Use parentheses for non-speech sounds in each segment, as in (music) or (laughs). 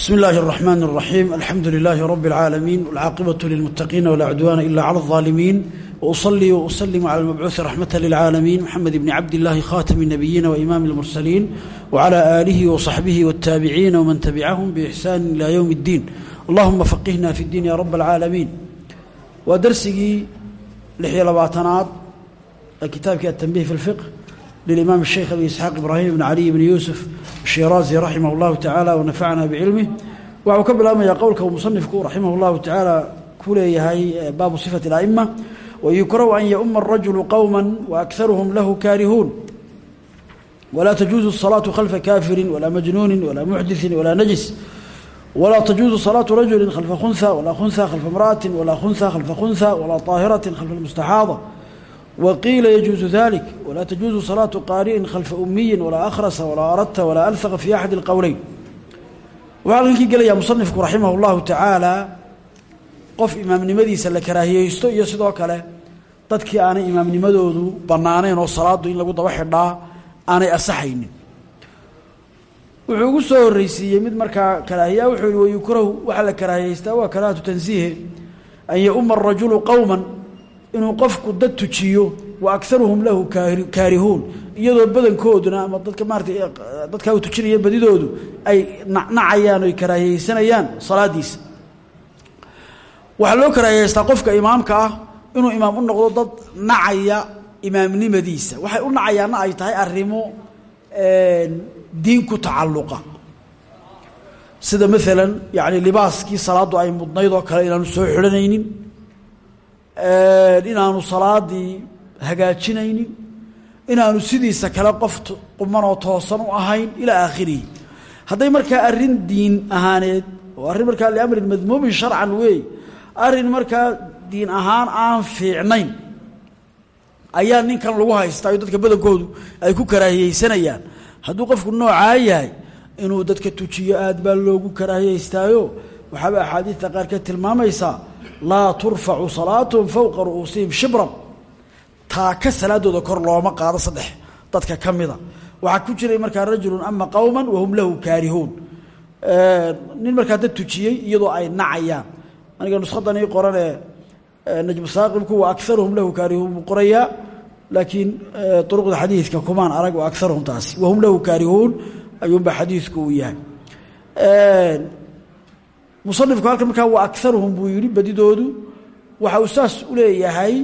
بسم الله الرحمن الرحيم الحمد لله رب العالمين والعاقبة للمتقين ولا عدوان إلا على الظالمين وأصلي وأسلم على المبعوث رحمة للعالمين محمد بن عبد الله خاتم النبيين وإمام المرسلين وعلى آله وصحبه والتابعين ومن تبعهم بإحسان إلى يوم الدين اللهم فقهنا في الدين يا رب العالمين ودرسي لحية لباتنات كتابك التنبيه في الفقه للإمام الشيخ أبي إسحاق إبراهيم بن علي بن يوسف الشيرازي رحمه الله تعالى ونفعنا بعلمه waxuu ka bilaabmaya qowlka uu musanifku raximah اllahu tacaala ku leeyahay baabu صifati اla'ima wayukrahu an yauma الrajulu qowma waakharuhum lahu kaarihuun walaa tajuuzu الصalaaةu khalfa kaafiri walaa majnuuni walaa muxdiثi walaa najis walaa tajuuzu صalaaةu rajuli khalfa khunha walaa khunha khalfa imra'ati walaa khunha khalfa khunha walaa طaahiraةi khalfa اlmustaxaada وqiila يجuuز ذلك وlaa تجuuز صلاaة qاariئin khalفa أmiyi وlaa أkhrasa وlaa aradta وlaa أlثqa في أxad الqowleyn waxaa halkankii gelaya musanifku raximah الlahu taعaalى qof imaamnimadiisa la karaahiyeysto iyo sidoo kale dadkii aanay imaamnimadoodu banaanayn oo salaadu in lagu daba xidhaa aanay asaxaynin wuxuu ugu soo horeysiiyey mid markaa karaahiya wuxuu yihi wayukrahu waxaa la karaahiyeystaa waa karaahatu tansiihe an yauma الrajulu qowma inuu qofku dad tujiyo wa akaruhum lahu kaarihuun. Iyadoo badankooduna ama dadka maarata dadkaa uu tujinaya badidoodu ay nacnacayaan oy karaahiyeysanayaan salaadiisa. Waxaa loo karaahiyeystaa qofka imaamka ah inuu imaam u noqdo dad nacaya imaamnimadiisa. Waxay u nacayaanna ay tahay arrimo diin ku tacalluqa. Sida maalan yani libaaskii salaaddu ay mudnayd oo kale inaanu soo xidhanaynin inaanu salaadii hagaajinaynin inaanu sidiisa kale qof qumanoo toosan u ahayn ilaa aakhirihi hadday markaa arrin diin ahaaneed oo arrin markaa liamrin madmuumin sharcan weey arrin markaa diin ahaan aan fiicnayn ayaa ninkan lagu haystaa dadka badankoodu ay ku karaahiyeysanayaan. Hadduu qofku noocaa yahay inuu dadka tujiyo aad baa loogu karaahiyeystaayo waxaaba axaadiista qaar ka tilmaamaysaa laa turfacu salaatuhum fowqa ru'uusihim shibran. Taaka salaadooda kor looma qaado saddex dadka ka mida. Ku jiray markaa rajulun ama qowma wahum lahu kaarihuun. Nin markaa dad tujiyey iyadoo ay nacayaan. Aniga nushadan ii qoranee najmu saaqibku wa akaruhum lahu kaarihuun buu laakiin duruqda xadiidka kumaan arag wa akaruhum taasi wahum lahu kaarihuun ayuunbaa xadiidku uu yahay musanifku halkan markaa waa akaruhum buu yidhi badidoodu. Waxa uu saas u leeyahay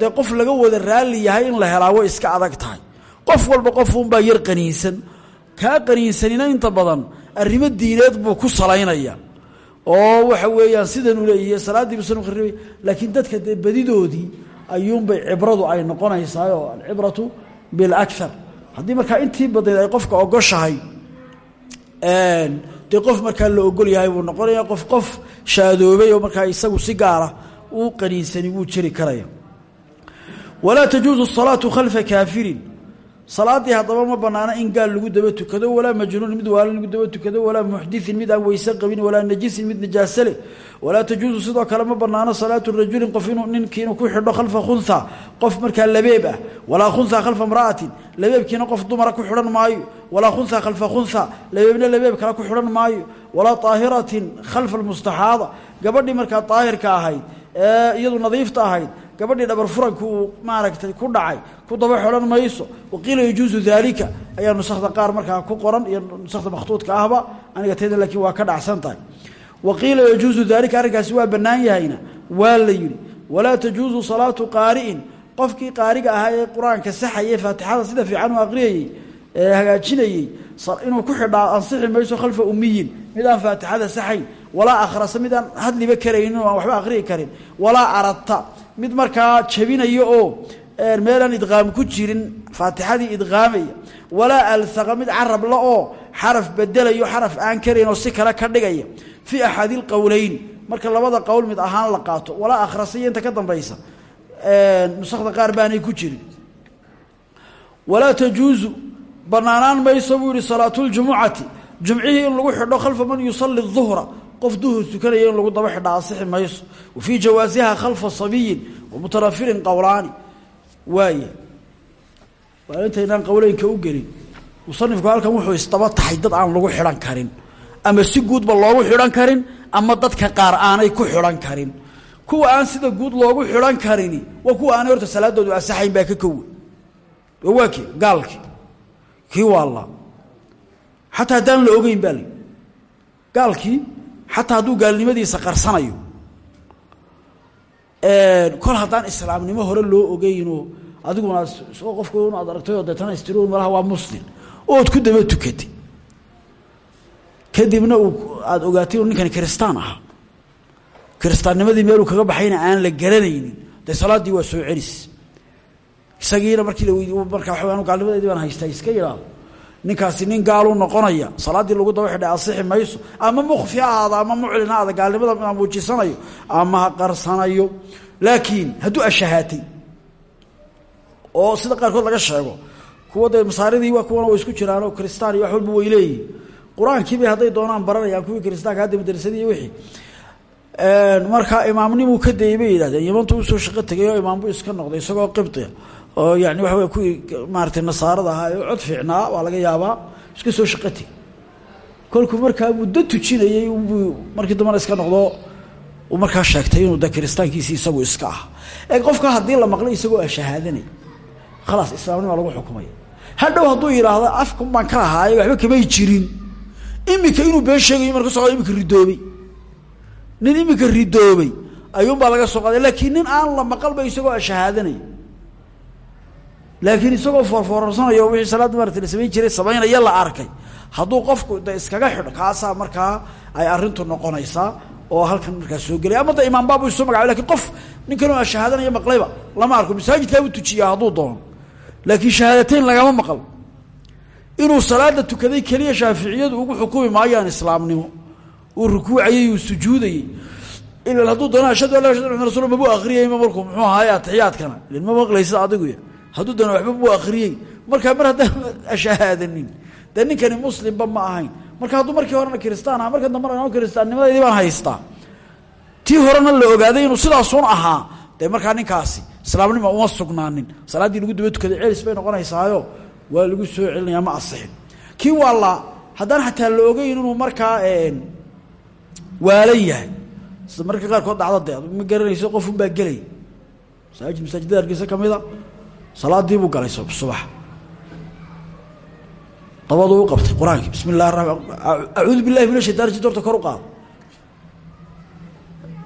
dee qof laga wada raalli yahay in la helaa iska adag tahay. Qof walba qofunbaa yar qaniinsan. Kaa qaniinsanina inta badan arrimo diineed buu ku salaynaya. Oo waxa weeyaan sidanuu leeyahy salaaddiibu sanu kharibay laakiin dadka dee badidoodii ayuunbay cibradu ay noqonaysaa oo alcibratu bilakar haddii markaa intii badnayd ay qofka ogoshahay dee qof markaa la ogol yahay buu noqonaya qof qof shaadoobay oo markaa isagu si gaara uu qaniinsani wuu jiri karaya. Walaa tajuuzu الsalaatu khalfa kaafirin salaadii hadaba ma banaano in gaal lagu daba tukado walaa majnuun mid waalo lagu daba tukado walaa muxdiin mid aan weyse qabin walaa najisin mid nijaasole walaa tajuusu sidoo kale ma banaano salaatu rajulin qof inuu ninkiinu ku xidho khalfa khunha qof markaa labeeb ah. Walaa khunha khalfa imra'atin labeebkiina qof dumara ku xidhan maayo. Walaa khunha khalfa khunha labeebna labeeb kale ku xidhan maayo. Walaa taahiratin khalfa almustaxaada gabadhii markaa daahirka ahayd ee iyadu nadiifta ahayd gabadhii dhabar furanka maaragtay ku dhacay ku daba xidhan mayso waqiila yajuusu daalika ayaa nusakda qaar markaa ku qoran iyo nusakda makhtuudka ahba aniga tayda laakiin waa ka dhacsan tahay. Waqiila yajuusu daalika waa bannaan yahayna waa la yidhi walaa tajuusu salaatu qaari'in qofkii qaariga ahaa ee qur'aanka saxayay faatixada sida fiican u aqriyayey ee hagaajinayey inuu ku xidhaa ansixi mayso khalfa umiyin mid faatixada saxayn walaa akhrasa mid hadliba karaynin waxba aqriyi karin walaa aradta mid markaa jabinaya oo meelaan idqaam ku jirin faatixadii idqaamaya walaa alhaqa mid carab la oo xaraf bedelayo xaraf aan karayn oo si kale ka dhigaya fii axadi lqowleyni marka labada qowl mid ahaan la qaato walaa akhrasaiyo inta ka dambaysa nusakda qaar baanay ku jirin. Walaa tajuuzu banaanaan mayso buu yihi salaatuljumucati jumcihii in lagu xidho khalfa man yusali duhra qof duhur tukanaya in lagu daba xidha ansixi mayso. Wa fii jawaasiha khalfa sabiyin wa mutanafirin qowlaani waaya waa intaynaan qowleynka u gelin musanifku halkan wuxuu isdaba tahay dad aan lagu xidhan karin ama si guudba loogu xidhan karin ama dadka qaar aanay ku xidhan karin. Kuwa aan sida guud loogu xidhan karini waa kuwa aanay horta salaadoodu asaxayn baa ka kowe waa waa xataa hadduu gaalnimadiisa qarsanayo kol haddaan islaamnimo hore loo ogeynoo adiguna soo qofku inaad aragtay oo deetana istiro malaha waa muslim. Ood ku daba tukatay. Kadibna aada ogaatay inuu ninkani kiristaan ahaa kiristaannimadii meeluu kaga baxayna aan la garanaynin. Dee salaaddii waa soo celis. Isagiina markii la weydi markaa waxa anu gaalnimadeedii baan haystaa iska yidhaahdo ninkaasi nin gaaluu noqonaya salaaddii lagu daba xidhay asixi mayso ama mukfi ha ahaada ama muclin ha aada gaalnimada ma muujisanayo ama ha qarsanayo. Laakiin hadduu ashahaatay oo sida qaarkood laga sheego kuwa dee masaaridii waa kuwana way isku jiraanoo kristaan iyo wax walba way leeyihiin qur'aankiibay hadday doonaan baranayaan kuwii kiristaanka hadda madrasadii wixii. Markaa imaamnimuu ka dayey bay yidhahdeen yamantu shaqo tegay oo iska noqday isagoo qibtia oo yani waxa wey kuwii maaratay nasaarada ahaa ee cod fiicnaa waa laga yaabaa iska soo shaqo tegey kolkuu markaa muddo tujinayey unbuu markii dambana iska noqdo uu markaa sheegtay inuu de isagu iska ah ee qofka haddii la maqlay isagoo a shahaadanay khalaas islaamnima lagu xukumaya hadhow hadduu yidhaahdo afkun baan ka ahaaye waxba kamay jirin. Imika inuu been sheegayo marka socdo imika ridoobay. Nin imika ridoobay ayuunbaa laga soo qaaday. Laakiin nin aan la maqalba isagoo a shahaadanay laakiin isagoo foorfoorarsanaya oo wixii salaadda maarata la samayn jiray samaynaya la arkay. Hadduu qofku de iskaga xidho kaasaa markaa ay arrintu noqonaysaa oo halkan markaa soo gelay ama da imaambaabu isoo magacabay laakiin qof ninkan oo shahaadanaya maqlayba lama arko. Masaajidkaabuu tujiyaa hadduu doono. Laakiin shahaadateyn lagama maqal. Inuu salaada tukaday keliya shaaficiyadu ugu xukumi maayaan islaamnimo. Uu rukuucayey uu sujuudayey ila hadduu doono ashhadu an la ashhadu an rasul mabuu akriyayma markuu muxuu ahaay atixiyaadkana. Ilin ma maqlaysa adiguya hadduu doono waxba muu akriyey markaa mar haddaan (laughs) shahaadanin dee ninkani muslimba ma ahayn. Marka hadduu markii horena kiristaan aha marka dambena an kiristaannimadeedii baan haystaa. Tii horena la ogaaday inuu sidaasun ahaa. Dee markaa ninkaasi islaamnima uma sugnaanin. Salaaddii lagu daba tukaday celis bay noqonaysaayo. Waa lagu soo celinaya ma asixin kii waa la xataa la ogeyn inuu markaa waalan yahay. Sida marka qaarkood dhacdo de ma garanayso qofun baa gelay. Masaajid masaajidada hargeysa kamida salaadii buu galay subax. Dabaduu u qabtay qur'aankii bismi illahi ramaan acuudu billahi kor u qaado.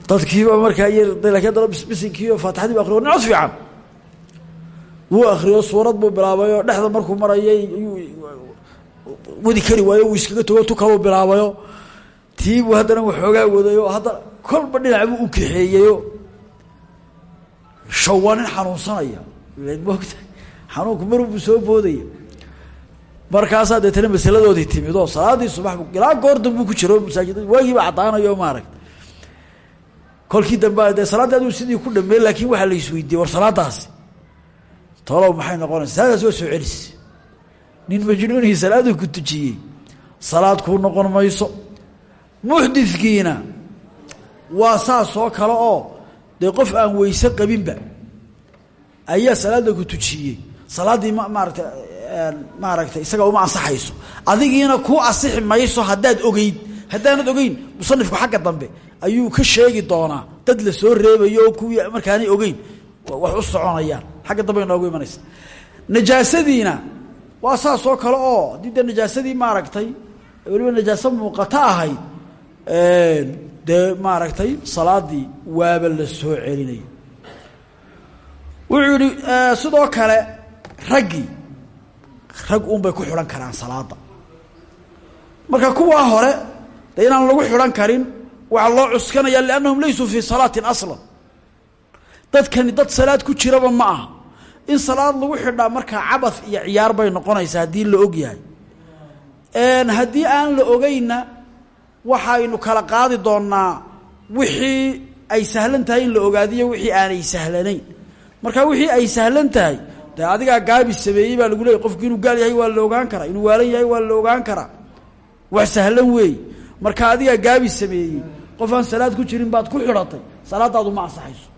Dadkiiba markaa y laakiin haddana bisbisinkiiyo faatixadii bu akriyo wuu akriyo suurad buu bilaabay oo markuu marayay wadi kari waayo uu iskaga togo tu kaluu bilaabayo. Tiibuu haddana waxoogaa wadayo. Haddana kolba dhinac buu u kaxeeyeyo shaw waa moogta xanuunku marunbuu soo boodaya markaasaa deetana masaladoodii timid oo salaadii subax ilaa goor dambuu ku jiro masaajida waagiiba caddaanayo maaragta kolkii dambe dee salaaddii sidii ku dhameey laakiin waxaa la isweydiiyey war salaadaasi tolow maxay noqonaysa? Salaadaas soo celis. Nin majnuunihii salaaduu ku tujiyey salaad kuu noqon mayso. Muxditkiina waa saas oo kale oo dee qof aan weyse qabinba ayaa salaadda ku tujiyey. Salaaddii ma maarata maaragtay isaga uma ansaxayso. Adigiina kuu asixi mayso haddaad ogeyd. Haddaanad ogeyn musanifku xagga dambe ayuu ka sheegi doonaa. Dad la soo reebayo oo kuwii ogeyn wax u soconayaan. Xagga dambe noogu imanaysa. Najaasadiina waa saas oo kale oo haddii dee najaasadii maaragtay weliba najaaso muuqato ahayd dee maaragtay salaadii waaba la soo celinaya wuxuu yihi sidoo kale raggii rag uun bay ku xidhan karaan salaada marka kuwaa hore dee inaan lagu xidhan karin waxaa loo cuskanaya liannahum laysuu fii salaatin aslan. Dadkani dad salaad ku jiraba ma aha. In salaad lagu xidhaa markaa cabad iyo ciyaar bay noqonaysaa haddii la og yahay. Haddii aan la ogeynna waxaynu kala qaadi doonaa wixii ay sahlan tahay in la ogaadiyo wixii aanay sahlanayn marka wixii ay sahlan tahay dee adigaa gaabi sameeyey baa lagu leeyay qofku inuu gaal yahay waa la ogaan inuu waalan yahay waa la ogaan karaa. Wax sahlan weey. Marka adigaa gaabi sameeyey qof aan salaad ku jirin baad ku xidhatay salaadaadu ma ansaxayso.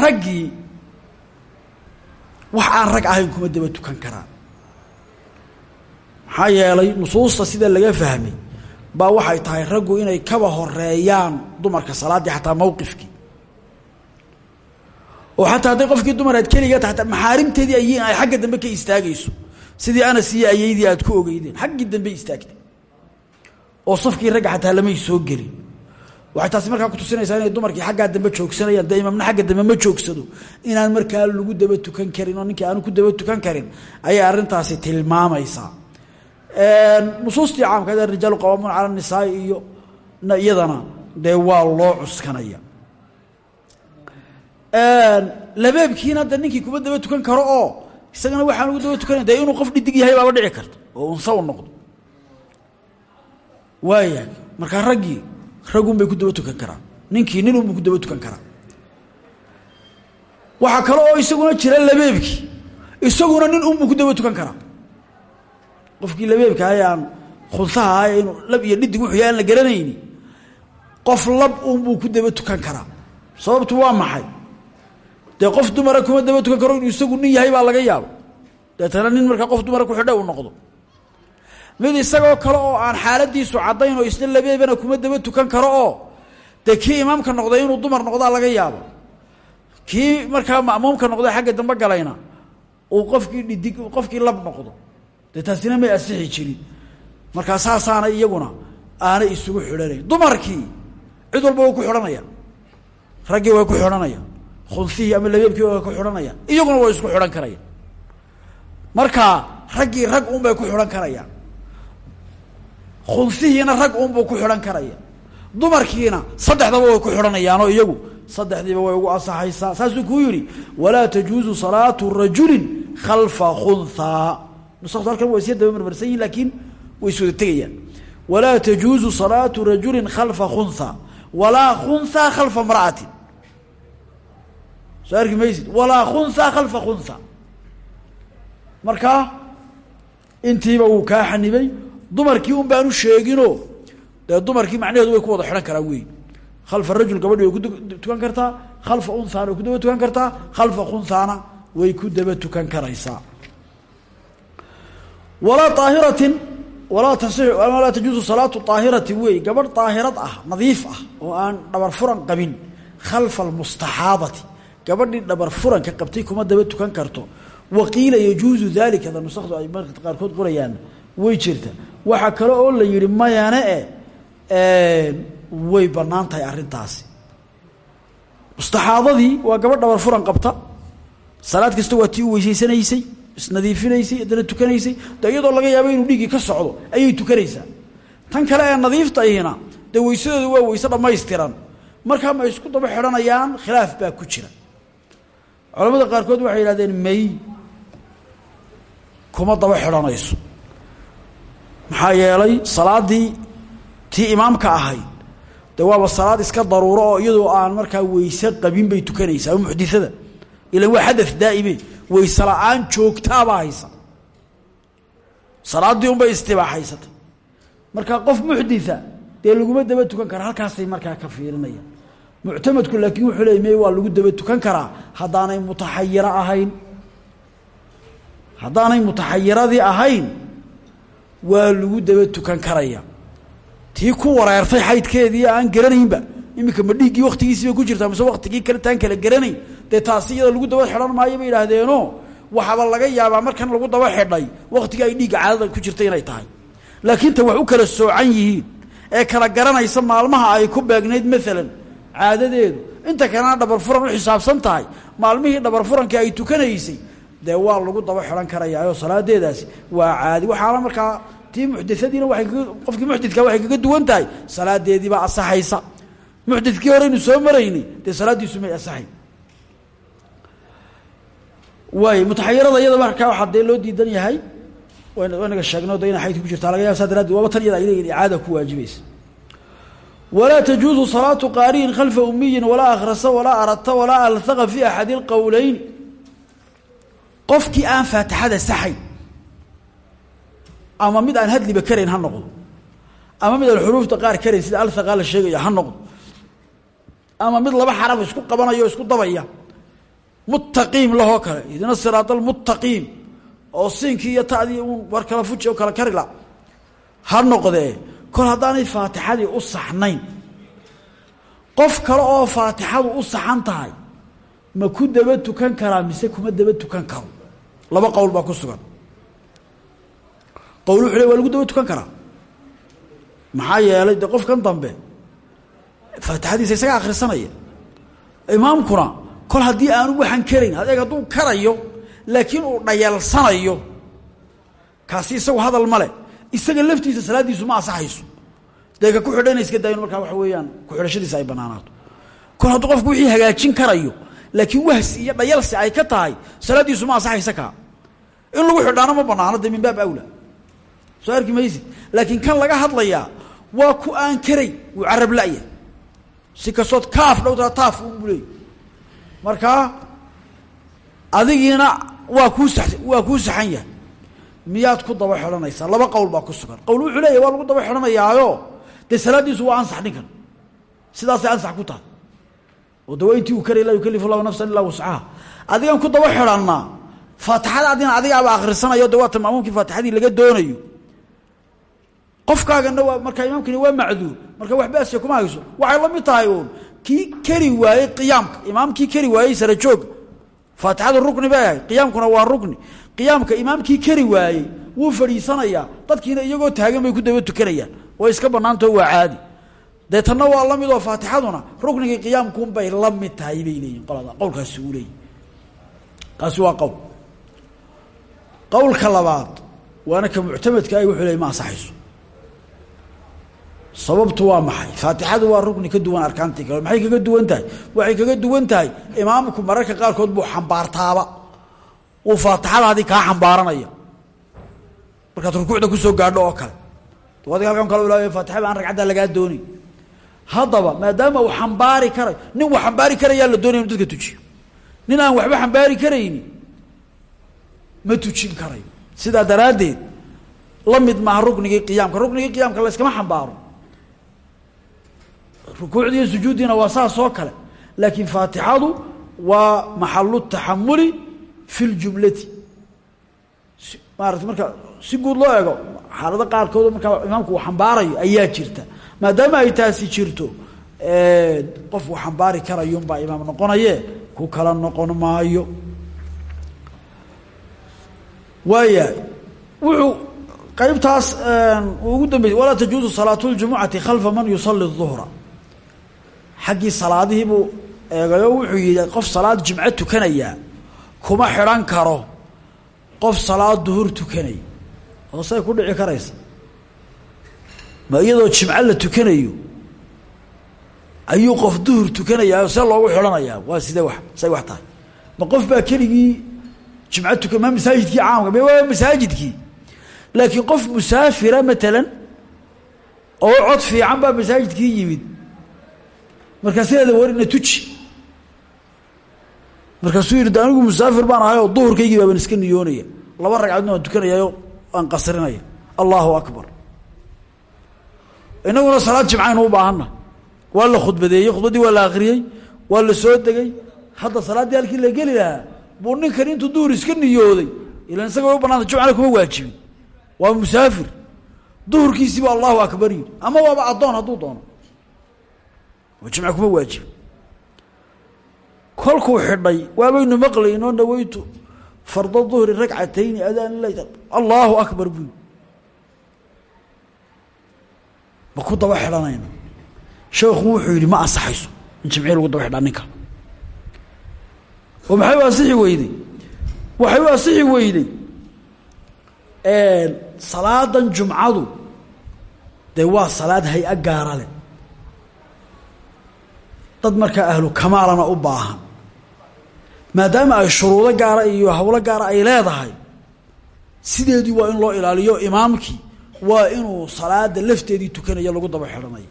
Raggii wax aan rag ahayn kuma daba tukan karaan. Maxaa nusuusta sida laga fahmay baa waxay tahay raggu inay kaba horeeyaan dumarka salaaddii xataa mawqifkii oo xataa hadday qofkii dumaraad keliga tataa maxaarimteedii ay ay xagga dambe ka istaagayso. Sidii anas iyo ayaydii aad ku ogeydeen xaggii dambe istaagtay. Oo safkii ragga xataa lamay soo gelin. Waxay taasi markaa kutusinaysaa inay dumarkii xaggaa dambe joogsanayaan. Dee imaamna dambe ma joogsado. Inaan markaa lagu daba tukan karin oo ninkii aanu ku daba tukan karin ayay arrintaasi tilmaamaysaa. Nusuustii caamka rijaalu qawaamuun cala nisaai iyo iyadana dee loo cuskanaya labeebkiina de ninkii kuma daba tukan karo oo isagana waxaan ugu daba tukanay dee inuu qof dhidig yahay baaba dhici karta. Oo unsa u noqdo. Waaya markaa raggii raggun bay ku daba tukan karaan. Ninkii nin unbuu ku daba tukan karaa. Waxaa kale oo isaguna jira labeebkii. Isaguna nin unbuu ku daba tukan karaa. Qofkii labeebka ahay aan khunsaha ahay lab iyo dhidig wuxuu yahay la garanayni qof lab unbuu ku daba tukan karaa. Sababtu waa maxay dee qof dumara kuma daba tukan karo inuu isagu nin yahay baa laga yaaba deetana nin markaa qof dumara ku xidha uu noqdo. Mid isagoo kale oo aan xaaladiisu caddayn oo isna labeebana kuma daba tukan karo oo dee kii imaamka noqday inuu dumar noqdaa laga yaabo. Kii markaa ma'muumka noqday xagga dambe galayna uu qofkii dhidig qofkii lab noqdo. Dee taasina may asixi jirin. Markaa saasaana iyaguna aanay isugu xidhanayn dumarkii cid walba way ku xidhanayaan raggii way ku xidhanayaan khunfihii ama labeebkii way ku xidhanayaan iyaguna way isku xidhan karayaan markaa raggii rag unbay ku xidhan karayaan khunfihiina rag unbuu ku xidhan karaya. Dumarkiina saddexdaba way ku xidhanayaanoo iyagu saddexdiiba way ugu asaxaysaa saasuu kuu yidhi walaa tajuuzu salaatu rajulin khalfa khunhaa nusaktu halkan waa isya daba marmarsan yihiin laakiin way iswada tegayaan. Walaa tajuuzu salaatu rajulin khalfa khunhaa walaa khunhaa khalfa mra'atin soo arki maysid? Walaa khalfa khunhaa markaa intiiba wuu kaa xanibay dumarkii un baanu sheeginoo dee dumarkii macnaheedu way ku wada xidhan karaan wey khalfa rajul gabadhi way ku tukan kartaa khalfa unhaana ku daba tukan kartaa khalfa khunhaana way ku daba tukan karaysaa. Walaa aahiratin walaa tasi walaa tajuusu salaatu aahirati wey gabadh daahirad ah nadiif ah oo aan dhabar furan qabin. Khalfa almustaxaadati gabadhii dhabar furanka qabtay kuma daba tukan karto. Waqiila yajuuzu dalika da nusakdu ay marka qaarkood qorayaan way jirta. Waxaa kale oo la yihi mayane e way bannaan tahay arrintaasi. Waa gabadh dhabar furan qabta. Salaad kasta waa tii weysaysanaysay isnadiifinaysay haddana tukanaysay. De laga yaabo inuu dhiiggii ka socdo ayay tukanaysaa. Tan kale ee nadiifta ihina dee weysadooda waa weyse dhammaystiran. Markaa ma isku daba xidhanayaan khilaaf baa ku jira culamada qaarkood waxay yidhahdeen may kuma daba xidhanayso. Maxaa yeelay salaadii tii imaamka ahayd de waaba salaad iska daruuro oo iyadoo aan markaa weyse qabin bay tukanaysaa muxdisada. Ilan waa xadad daa'ime weyse la'aan joogtaabaa haysa. Salaaddii unbay istibaaxaysatay markaa qof muxditha dee laguma daba tukan kara halkaasay markaa ka fiirinayaan muctamadku laakiin wuxuu leey me waa lagu daba tukan karaa. Haddaanay mutaxayiro ahayn haddaanay mutaxayiradii ahayn waa lagu daba tukan karaya. Tii ku wareertay xaydkeedii aan garanaynba iminka ma dhiiggii ku jirtaa mise waktigii kale taan kala garanayn dee lagu daba xidhan maayo bay idhaahdeeno waxaaba laga yaabaa markan lagu daba xidhay waktiga ay dhiigga caadada ku jirta inay tahay. Laakiin ta wax u kala soocan yihiin ee kala garanaysa maalmaha ay ku beegnayd maalan caadadeedu. Inta kalena dhabar furan u xisaabsan tahay. Maalmihii dhabar furankii ay tukanaysay dee waa lagu daba xidhan karayaayoo salaadeedaasi. Waa caadi. Waxaana markaa tii muxdisadiina waay qofkii muxdidka waxay kaga duwan tahay salaadeediibaa asaxaysa muxdidkii horeynu soo maraynay dee salaaddiisu may asaxay waay mutaxayirada iyada markaa waxaa dee loo diidan yahay. Waynaga sheegno de ina ku jirtaa laga yaba saa daraaddeed waaba tan iyada ay leeyihiin ku waajibaysa walaa tajuuzu salaatu qaari'in khalfa umiyin walaa akhrasa walaa aradta walaa alhaqa fi axadi اlqowleyn qofkii aan faatixada saxayn ama mid aan hadliba karayn ha noqdo ama mid aan xuruufta qaar karayn sida alhaqa la sheegaya ha noqdo ama mid laba xaraf isku qabanayo o isku dabaya muttaqiim lahoo kale ihdina siraat almuttaqiim oo siinkii iyo tadii uun war kala fuji ha noqdee kol haddaanay faatixadii u saxnayn qof kale oo faatixadu u saxan tahay ma ku daba tukan karaa mise kuma daba tukan karo? Laba qowl baa ku sugan. Qowl wuxuu le waa lagu daba tukan karaa? Maxaa yeelay dee qofkan dambe faatixadiisa isaga akhrisanaya. Imaamkuna kol haddii aanu waxaan karayn adeeg hadduu karayo laakiin uu dhayalsanayo kaasi isagu hadal male isaga laftiisa salaaddiisu ma asaxayso dee ka ku xidhana iska daayin markaa waxa weeyaan ku-xidhashadiisa ay banaanaato. Kol hadduu qofku wixii hagaajin karayo laakiin wahsi iyo dhayalsi ay ka tahay salaaddiisu ma asaxaysa kaa in lagu xidhaano ma banaano dee min baab awla soo arki maysid laakiin kan laga hadlayaa waa ku aan karay wuu carab la'ya si kastood kaaf dhowtaa taaf unbu leey markaa adigiina waa kuu sa waa kuu saxan yahay miyaad ku daba xidhanaysaa laba qowl baa ku sugan. Qowl wuxuu leeyahy waa lagu daba xidhanayaayo dee waa ansax ninkan. Sidaasay ansax ku tahay. Oo de waa intii uu karaya laa nafsan illaa wuscaha adigan ku daba xidhannaa faatixada adina adigaaba akhrisanayo de waata maamuumkii laga doonayo. Qofkaagana waa markaa imaamkani waa macduur marka wax baasiya kuma hayso. Waxay la mid tahay uun kii kari waayey qiyaamka. Imaamkii kari waayey sara jooga faatixadu rukni bay ahayd qiyaamkuna waa rukni. Qiyaamka imaamkii kari waayey wuu fadhiisanayaa dadkiina iyagoo taagan bay ku daba tukanayaan. Way iska banaantao waa caadi. Dee tanna waa la mid oo faatixaduna ruknigii qiyaamkuunbay la mid tahay bay leeyihiin qolada qowlkaasi uu leeyihi kaasi waa qowl. Qowlka labaad waana ka muctamadka ay wuxuu leey ma ansaxayso sababtu waa maxay? Faatixadu waa rukni ka duwan arkaantii kale. Maxay kaga duwan tahay? Waxay kaga duwan tahay imaamku mararka qaarkood buu xambaartaaba. Uu faatixadaadii kaa xambaaranaya. Markaad rukuucda ku soo gaadho oo kale. Adiga halkan kale ilaa faatixada aan ragcaddaa lagaa doonay haddaba maadaama uu xambaari karayo nin wax xambaari karayaa la doonaya dadka tujiyo. Nin aan waxba xambaari karayni ma tujin karayo sidaa daraaddeed la mid maaha qiyaamka. Ruknigii qiyaamka la yskama xambaaro rukuucdii iyo sujuuddiina waa saas oo kale laakiin faatixadu waa maxalu taxamuli fi ljumlati maarata marka si guud loo eego xaalado qaarkood markaa imaamku uu xambaarayo ayaa jirta maadaama ay taasi jirto qof uu xambaari karayunbaa imaam noqonaye ku kala noqon maayo waayahay wuxuu qaybtaas ugu dambeysay walaa tajuuzu salaatu ljumucati khalfa man yusali الظuhra xaggii salaadihii buu eegayo wuxuu yihi qof salaad jimco tukanaya kuma xidhan karo. Qof salaad duhur tukanaya oo say ku dhici karaysa. Ma iyadoo jimco la tukanayo ayuu qof duhur tukanayaa see loogu xidhanayaa waa sidee wax say wax tahay. Ma qof baa keligii jimco tukan ma masaajidkii caamka me waa masaajidkii. Laakiin qof musaafira matalan oo cod fiican baa masaajidkii yimid markaasiada warina tuji. Markaasuu yidhi de anigu musaafir baan ahay oo duhurkaygii baaban iska niyoonaya. Laba ragcadoodna waan aan qasrinaya. Allahu akbar. Inaguna salaad jimcaynu u baahanna. Waa la khudbadeeyey khudbaddii waa la soo degay. Hadda salaaddii halkii la geli lahaa buu ninkan intuu duhur iska niyooday ilan isaga way u banaanta kuma waajibin. Waa musaafir. Duhurkiisii ba allahu akbar yidhi. Ama waaba addoon hadduu doono jimca kuma waajib. Kolkuu xidhay waabaynu maqlaynoo naweytu farda duhri ragcatayni adaan la allahu akbar buu ma ku daba xidhanayna sheekhu wuxuu yidhi ma ansaxayso. In jimcii lagu daba xidhaa ninka. Oo maxay u ansixi weyday? Waxay u ansixi weyday? Salaadan jumcadu dee waa salaad hay'a leh dad markaa ahlu kamaalana u baahan. Maadaama ay shuruudo gaara iyo hawlo gaara ay leedahay sideedii waa in loo ilaaliyo imaamkii waa inuu salaada lafteedii tukanaya lagu daba xidhanayo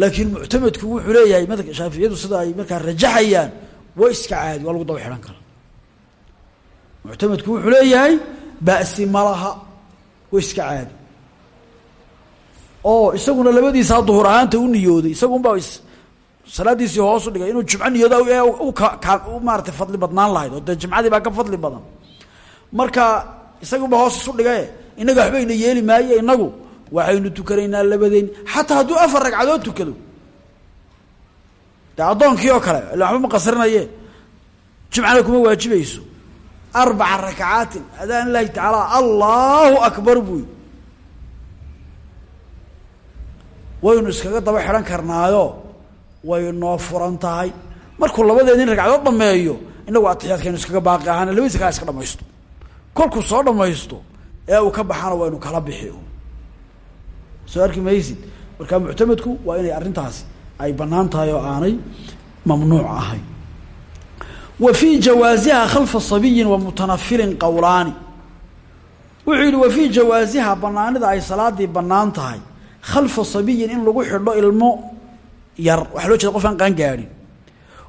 laakiin muctamadku wuxuu leeyahay madalka shaaficiyadu sida ay markaa rajaxayaan waa iska caadi waa lagu daba xidhan karaa muctamadku wuxuu leeyahay ba'si malaha waa iska caadi. Oo isaguna labadiisaa duhur ahaanta u niyooday isagunbaa salaadiisii hoosu dhigay inuu jumco niyooda u maarata fadli badnaan lahayd oo dee jimcadii baa ka fadli badan. Marka isaguba hoos isu dhigae inaga waxbayna yeeli maaye inagu waxaynu tukanaynaa labadeen xataa hadduu afar ragcadood tukado. De addoonkii oo kale ila waxba ma qasrinaye jimcana kuma waajibayso arbaca rakcaatin adaan ilahi tacaala allahu akbar buy waynu iskaga daba xidhan karnaayo way noo furan tahay. Markuu labadeedin ragcadood dhameeyo inagu atixiyaadkaynu iskaga baaqi ahaan labadiisa kala iska dhamaysto. Kolkuu soo dhamaysto ee uu ka baxana waynu kala bixi soo arki maysid? Marka muctamadku waa inay arrintaasi ay bannaan tahay oo aanay mamnuuc ahayn. Wa fii jawaasiha khalfa sabiyin wa mutanafilin qowlaani wuxuu yihi wa fii jawaasiha banaanida ay salaadii bannaan tahay khalfa sabiyin in lagu xidho ilmo yar waxaa loo jeeda qof aan qaan gaadhin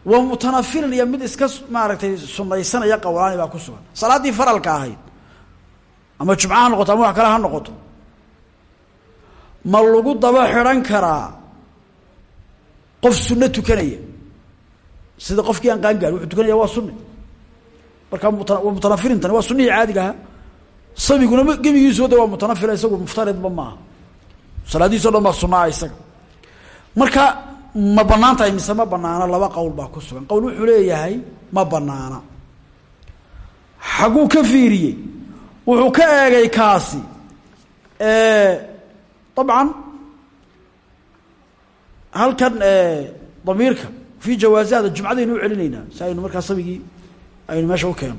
wa mutanafilin iyo mid iska maaragtay sunaysanaya qowlaani baa ku sugan. Salaaddii faralka ahayd ama jumca ha noqoto ama wax kale ha noqoto ma lagu daba xidhan karaa qof sunno tukanaya. Sida qofkii aan qaan gaadhin wuxuu tukanaya waa sunni. Markaa muta mutanafilintani waa sunnihii caadiga sabiguna gebigiisu de waa mutanafila isagu muftaridba maaha. Salaadiiso dhan baa sunaa isaga. Marka ma bannaan tahay mise ma banaana laba qowl baa ku sugan. Qowl wuxuu leeyahay ma banaana xaguu ka fiiriyey wuxuu ka eegay kaasi. Dabcan halkan damiirka fii jawaasihada jumcadaynu u celinaynaa si aynu markaa sabigii aynu meesha u keeno.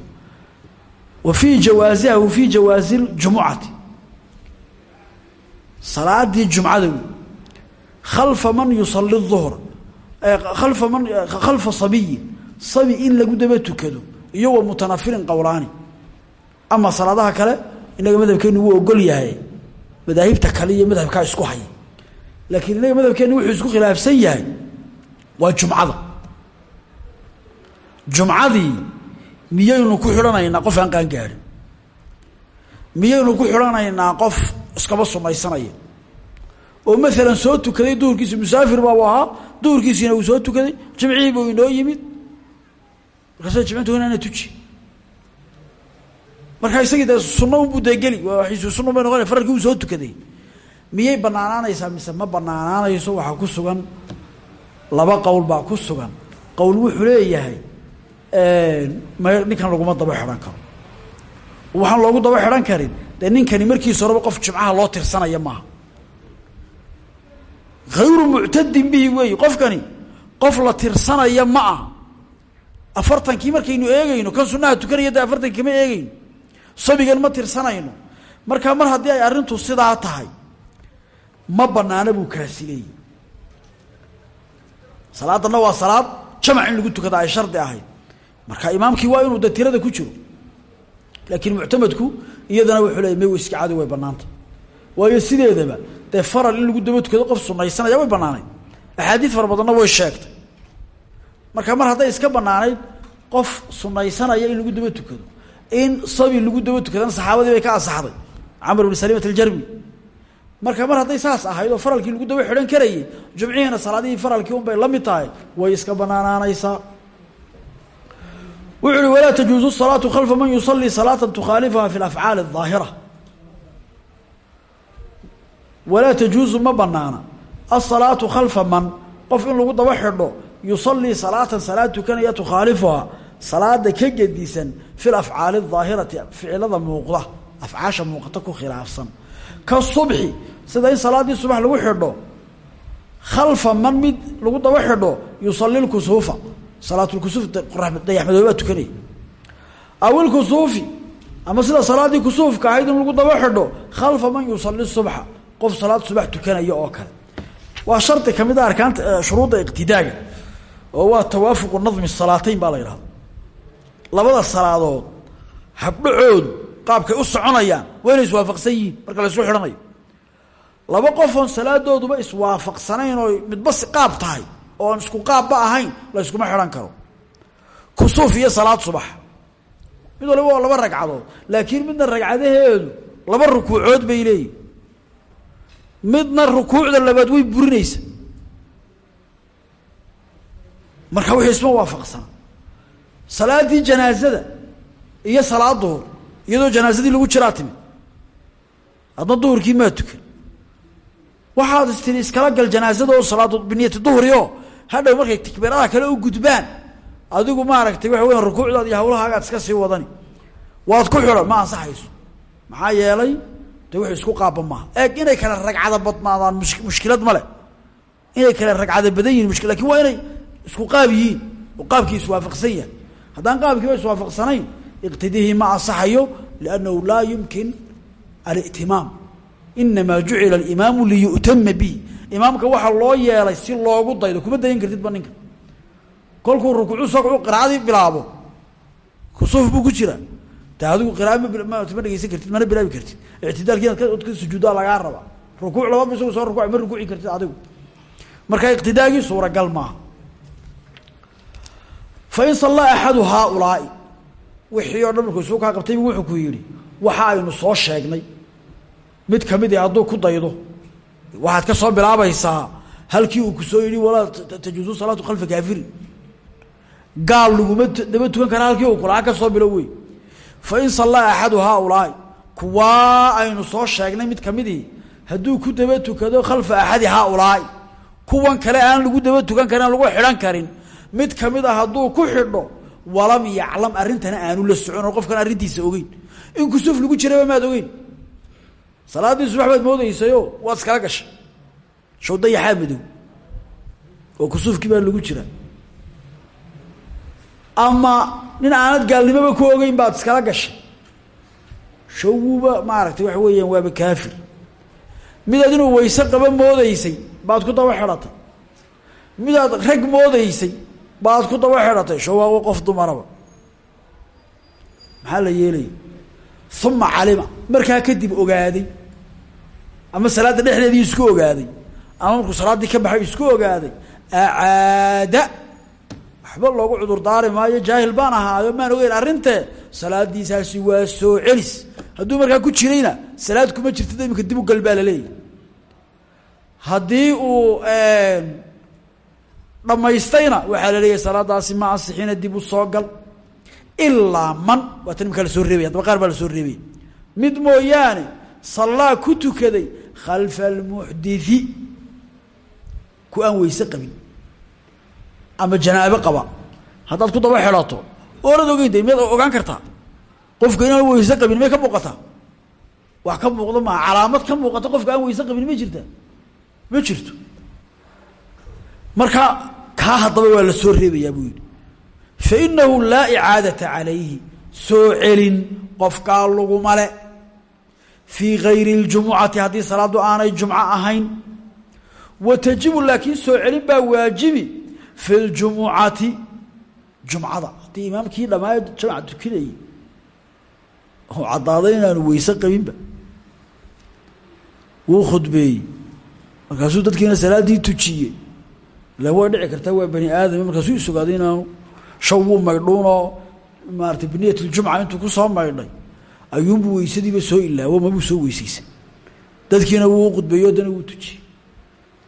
Wa fii jawaasiha wa fii jawaasi ljumucati salaadii jumcada wey khalfa man yusali duhra khalfa man khalfa sabiyin sabi in lagu daba tukado iyo wa mutanafilin qowlaani ama salaadaha kale inaga madhabkeenu wuu ogol yahay. Madaahibta kale iyo madhabkaa isku haya laakiin inaga madhabkeenu wuxuu isku khilaafsan yahay waa jumcada. Jumcadii miyaynu ku xidhanaynaa qof aan qaan gaadhin miyaynu ku xidhanaynaa qof iskaba sumaysanaya oo maalan soo tukaday duhurkiisi musaafir baabu ahaa duhurkiisiina uu soo tukaday jimcihii buu inoo yimid. Markaasa jimcintu inaana tuji. Markaa isagii dee sunna unbuu dee geli waa sunna bay noqonaya faralkii uu soo tukaday. Miyay banaanaanaysaa mise ma banaanaanayso waxaa ku sugan. Laba qowl baa ku sugan. Qowl wuxuu leeyahay m ninkan laguma daba xidhan karo. Waxaan loogu daba xidhan karin. Dee ninkani markiisa horeba qof jimcaha loo tirsanaya maaha hayru muctadin bihi weeyi qofkani qof la tirsanaya ma aha. Afartankii markaynu eegayno kan sunaha tukanaya dee afartankii kama eegayno sabigan ma tirsanayno. Markaa mar haddii ay arrintu sidaa tahay ma banaana buu kaasi leeyahy salaadanna waa salaad jamac in lagu tukada ay shardi ahayd. Marka imaamkii waa inuu de tirada ku jiro. Laakiin muctamadku iyadana wuxuu leeyay may iska cadi way banaanta waayo sideedaba dee faral in lagu daba tukado qof sunaysanaya way banaanayd axaadiid fara way sheegtay. Marka mar hadday iska banaanayd qof sunaysanaya in lagu daba in sabi lagu daba saxaabadii bay ka ansaxday. Camr bn salimat aljarmi. Marka mar hadday saas ahayd faralkii lagu daba xidhan karayay jumcihiina salaadihii faralkii un bay tahay way iska banaanaanaysaa wuxu uhi walaa tajuuzu salaatu kalfa man yusalii salaata tukhaalifuha fi alafcaali اaahira walaa tajuusu ma banaana asalaatu khalfa man qof in lagu daba xidho yusalii salaatan salaad tukanaya tukhaalifuha salaada ka gedisan fi afcaali aahirati ficilada muuqda afcaasha muuqata ku khilaafsan. Ka subxi sida in salaaddii subax lagu xidho khalfa man mid lagu daba xidho yusali lkusuufa salaatulkusuuf dayaxmadooba tukanaya. Aw ilkusuufi ama sida salaaddii kusuufka ahayd in lagu daba xidho khalfa man yusali subxa qof salaad subax tukanaya oo kale. Waa shardi ka mid a arkaanta shuruudda iqtidaaga oo waa tawaafuqu nadmi salaatayn baa la yidhahda labada salaadood habdhacoodu qaabkay u soconayaan waa inay iswaafaqsan yihiin marka la isku xidhanayo. Laba qofoon salaadooduba iswaafaqsanayn oo midba qaab tahay oo aan isku qaabba ahayn la yskuma xidhan karo. Kusuuf iyo salaad subax. Mid waliba waa laba ragcadood laakiin midna ragcadaheedu laba rukuucood bay leeyihiin midna rukuucda labaad way burinaysa. Marka wixii isma waafaqsana salaaddii janaazada iyo salaad duhur iyadoo janaasadii lagu jiraa timi. Adna duhurkii maa tukan waxaad istiri iskala gal janaasada oo salaadu biniyati duhri oo hadhow markay tikbeeradaha kale u gudbaan. Adigu maaragtay waxa weya rukuucdaad iyo hawlahaagaad iska sii wadani. Waad ku xidhan ma ansaxayso. Maxaa yeelay de wuxuu isku qaaba maaha eeg inay kale ragcada badnaadaan mus mushkilad ma leh. Inay kale ragcada badan yihiin mushkil laakiin waa isku qaab yihiin. Iswaafaqsan yahay. Haddaan qaabkiiba iswaafaqsanayn iqtidihii ma ansaxayo liannahu laa yumkin alitimaam. Inamaa jucila alimaamu liyu'tama bihi. Imaamka waxaa loo yeelay si loogu daydo. Kuma dayan kartidba ninka. Kolkuu rukuucu soo qiraacadii bilaabo kusuuf buu ku jiraa de adigu qiraaa ma dhegeysan kartid mana bilaabi kartid. Ictidaalki inaad ka sujuudaa lagaa rabaa. Rukuuc labaad ba soo rukuuc ma rukuuci kartid adigu. Marka iqtidaagii suuragal maaha. Fain sallaa axadu haaulaai wixii oo dhan markuu isuu kaa wuxuu ku yidhi waxa aynu soo sheegnay. Mid ka mid i hadduu ku daydo waxaad ka soo bilaabaysaa. Halkii uu ku soo yidhi walaa tajuusu salaatu khalfa kaafirin gaal laguma daba tukan kara halkii uu kulaa ka soo bilo fain sallaa axadu haaulaai kuwaa aynu soo sheegnay mid kamidii hadduu ku daba tukado khalfa axadi haaulaai kuwan kale aan lagu daba tukan karin aan lagu xidhan karin mid ka mid a hadduu ku xidho walam yaclam arrintana aanu la socon oo qofkan arrintiisa ogeyn. In kusuuf lagu jiraba maad ogeyn. Salaaddii subax baad moodeysayo waad iskala gashay. Show dayaxaa madow. Oo kusuufkii baa lagu jira ama nin aanad gaalnimoba ku ogeyn baad iskala gashay. Showguuba maaragtay waxa weeyaan waaba kaafir. Midaad inuu wayse qaba moodeysay baad ku daba xidhatay. Midaad rag moodeysay baad ku daba xidhatay. Showaago qof dumaraba. Maxaa la yeelaya uma calima. Markaa kadib ogaaday. Ama salaadda dhexdeedii isku ogaaday. Ama markuu salaaddii ka baxay isku ogaaday. Acaada waxba loogu cudur daari maayo jaahil baan ahaayo maan ogeyn arrintee salaadiisaasi waa soo celis. Hadduu markaa ku jirayna salaad kuma jirtid imika dib u gal baa laleeyahy haddii uu dhammaystayna waxaa la leeyahay salaadaasi ma ansixina dib u soo gal. Ilaa man waa tan la soo reebaya haddaba qaar baa la soo reebaya mid mooyaane sallaa ku tukaday khalfa almuxdithi ku aan weyse qabin ama janaabo qaba. Haddaad ku daba xidhato oonad ogeynta miyaad ogaan kartaa? Qofka inaan weyse qabin may ka muuqataa wax ka muuqdo maa calaamad ka muuqata qofka aan weyse qabin ma jirta? Ma jirto. Marka kaa haddaba waa la soo reebayaa buu yidhi. Fa inahu laa icaadata calayhi soo celin qofkaa laguma le. Fii gayri اljumucati haddii salaaddu aanay jumco ahayn. Wa tajibu laakiin soo celin baa waajibi fi ljumucati jumcada. Haddii imaamkii dhamaayo jamca tukinayay oo caddaaday inaanu weyse qabinba. Wuu khudbeeyey. Markaasuu dadkiina salaaddii tujiyey. Ila way dhici kartaa waa bani aadam. Markaasuu isogaaday inaanu shaw wuu maydhuunoo maarata biniyat ljumca intuu ku soo maydhay. Ayuunbuu weysadiiba soo ilaawo mabuu soo weyseysan dadkiina wuu khudbeeyo haddana wuu tujiyey.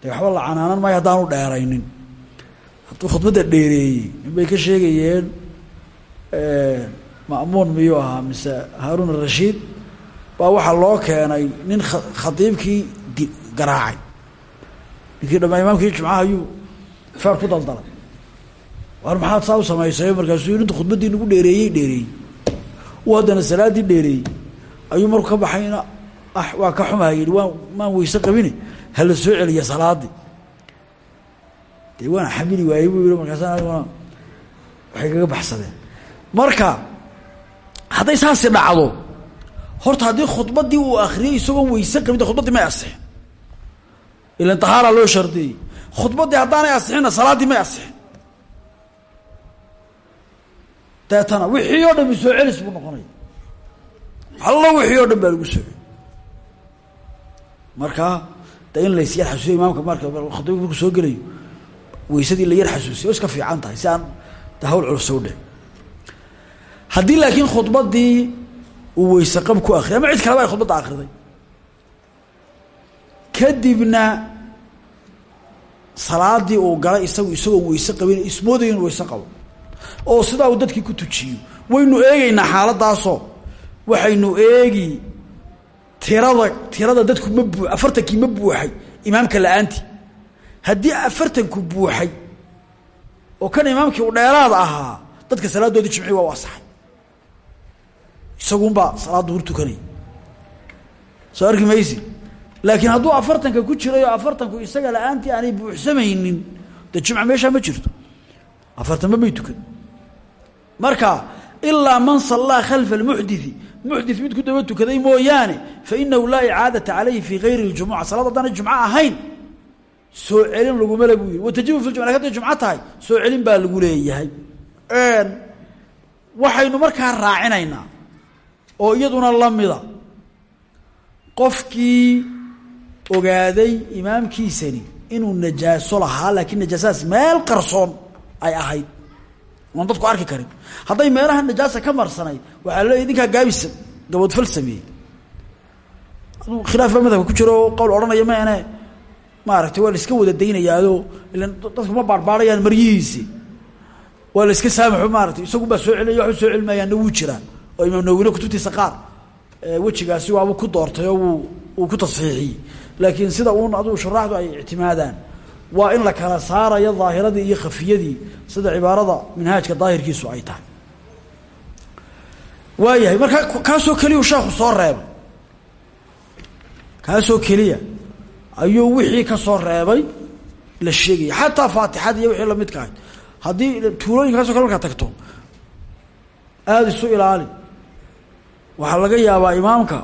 De waxba la canaanan maayo haddaanu dheeraynin hadduu khudbadda dheereeyey inbay ka sheegayeen ma'muun miyuu ahaa mise haaruun arashiid baa waxaa loo keenay nin khadiibkii di garaacay. Ninkii dhamaa imaamkii jumcaha ayuu feer ku daldalay. War maxaad saa u samaysay markaasuu intu khudbaddii nagu dheereeyey dheereeyey. Uu haddana salaaddii dheereeyey. Ayuu markuu ka baxayna ah waa ka xumaa yidhi waan maan weyse qabine hala soo celiya salaaddii dee waana xamili waayey buu yihi markaasa aniguna waxay kaga baxsadeen. Marka hadday saasi dhacdo horta haddii khudbaddii uu akriyey isagoon weyse qabin de khudbaddii may asixin. Ilan loo shardiyey khudbaddii haddaanay asixinna salaaddii may asixin. Deetana wixii oo dhami soo celis buu noqonaya allo wixii oo dhan baa lagu soo celi marka de in lays yar xasuusiyo imaamka marka khudbadii markuu soo gelayo weysadii la yar xasuusiyo o iska fiican tahay. Si aan hawl culus u dheh haddii laakiin khudbaddii uu weyse qab ku akriyay ama cid kaleba ay khudbadda akriday kadibna salaadii uu galay isagu isagoo weyse qabin ismoodayo inu weyse qabo. Oo sidaa uu dadkii ku tujiyo. Waynu eegeynaa xaaladaasoo waxaynu eegi tirada tirada dadku ma buu afartankii ma buuxay imaamka la'aantii haddii afartanku buuxay oo kan imaamkii u dheeraad ahaa dadka salaadoodii jimci waa u asaxay isagunbaa salaad duhur tukanaya soo arki maysi laakiin hadduu afartanka ku jirayo afartanku isaga la'aantii aanay buuxsamaynin de jimca meeshaa ma jirto. Afartanba may tukan. Marka ilaa man sallaa khalfa almuxdii muxdit mid ku daba tukaday mooyaane fainahu laa icaadata calayhi fii gayri اljumuca salaad haddaanay jumco ahayn soo celin laguma le buu yihi watajibu fi jumca haday jumco soo celin baa lagu leeyahay. Waxaynu markaa raacinaynaa oo iyaduna lamida qofkii ogaaday imaamkiisani inuu najaaso lahaa laakiin najaasadaas meel qarsoon ay ahayd. Oon dadku arki karin. Hadday meelaha najaasa ka marsanayd waxaa la leeya idinkaa gaabis gaboodfal sameeyey. Khilaaf baa ku jiro oo qowl odhanaya maane maaragtay waa la iska wada daynayaado ilan dadku ma baarbaarayaan maryihiisi. Waa iska saamaxo maaratay isagun soo celinaya waxba soo celimayaanna wuu jiraan. Oo imaam nawine kutubtiisa qaar wejigaasi waabuu ku doortay oo wuu ku tasxiixiyey. Laakiin sida uun aduu shuraaxdu ay ictimaadaan waa in la kala saarayo daahiradii iyo khafiyadii sida cibaarada minhaajka daahirkiisu ay tahay. Waayahay marka kaasoo keliya sheekhu soo reebay kaasoo keliya ayuu wixii ka soo reebay la sheegaya xataa faatixadii iyo wixii lamidka ahayd. Haddii tuulooyinkaasoo kale markaa tagto aada isu ilaali waxaa laga yaabaa imaamka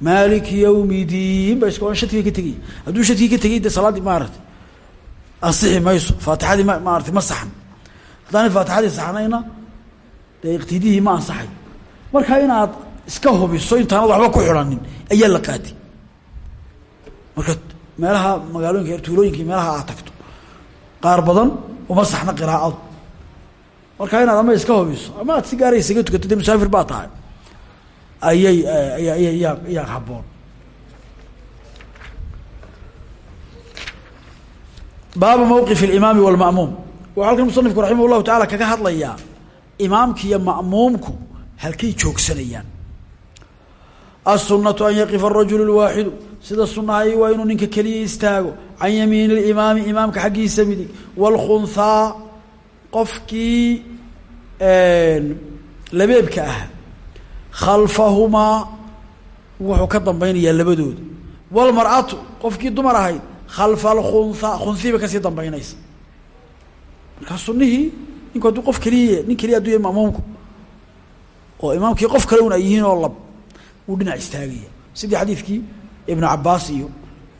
maaliki yawmi diin ba iska ka tegay hadduu shadkii ka tegay de salaaddii maaragtay ansixi mayso faatixadii ma maarata ma saxan. Haddaanay faatixadii saxnayna dee iqtidihii ma ansaxay. Marka inaad iska hubiso intaanad waxba ku xidhanin ayaa la qaadi. Marka meelaha magaalooyinka tuulooyinkii meelaha aad tagto. Qaar badan uma saxna qiraacadu markaa inaad ama iska hubiso ama aad si gaara ah isaga tukato dee musaafir baa tahay. Ayay yaa yaa haboon baabu mawqif alimaami walma'muum. Wuxuu halkan musanifku raximah llahu tacaala kaga hadlayaa imaamki iyo ma'muumku halkay joogsanayaan aلsunaةu an yaqifa الrajul اlwaaxidu sida sunahay waa inuu ninka keliya istaago can yamiin اlimaami imaamka xaggiisa midig wاlkhunhaa qofkii labeebka ah khalfahumaa wuxuu ka dambaynayaa labadooda wاlmar'atu qofkii dumar ahayd khalfa alkhunha khunhiiba kasii dambaynaysa markaa sunihii ninku hadduu qof keliya nin keliya aduu yahay mamuumku oo imaamkii qof kale un ay yihiin oo lab wuu dhinac istaagaya. Sidii xadiidkii ibnu cabaas iyo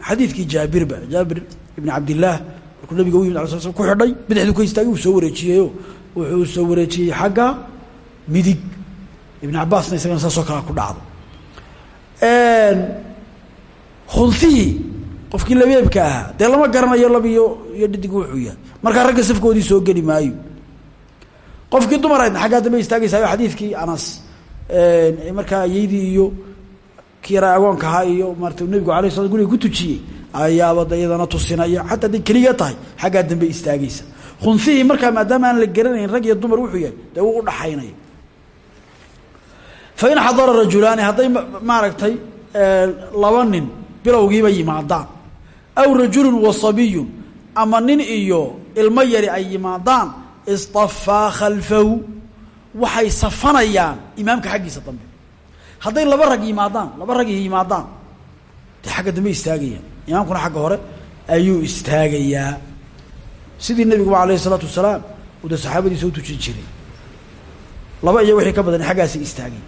xadiidkii jaabirba jaabir ibn cabdillaah markuu nabiga u yimid ala sl ku xidhay bidixduu ka istaagay wuu soo wareejiyeyo wuxuu soo wareejiyey xagga midig. Ibn cabaasna isagana saasoo kalea ku dhacdo. Khunhihii qofkii labeebka ahaa dee lama garanayo lab iyo dhidig wuxuu yahay. Markaa ragga safkoodii soo geli maayo. Qofkii dumar xaggaa dambe istaagaysayo xadiidkii anas markaa ayeydii iyo kii yaraa agoonka ahaa iyo maarata nebigu alay sla guriga ku tujiyey ayaaba da iyadana tusinaya. Xataa haday keliga tahay xaggaa dambe istaagaysa. Khunhihii markaa maadaama aan la garanayn rag iyo dumar wuxuu yahay dee wuu udhaxaynaya fa in xadara rajulaani hadday maaragtay laba nin bilowgiiba yimaadaan. Aw rajulun wa sabiyun ama nin iyo ilmo yari ay yimaadaan istafaa khalfahu waxay safanayaan imaamka xaggiisa dambe. Hadday laba rag yimaadaan laba rag yimaadaan dee xagga dambe istaagayaan. Imaamkuna xagga hore ayuu istaagayaa. Sidii nebiguba alayh isalaatu wasalaam uu dee saxaabadiisa u tujin laba iyo wixii ka badan xaggaasi istaagay.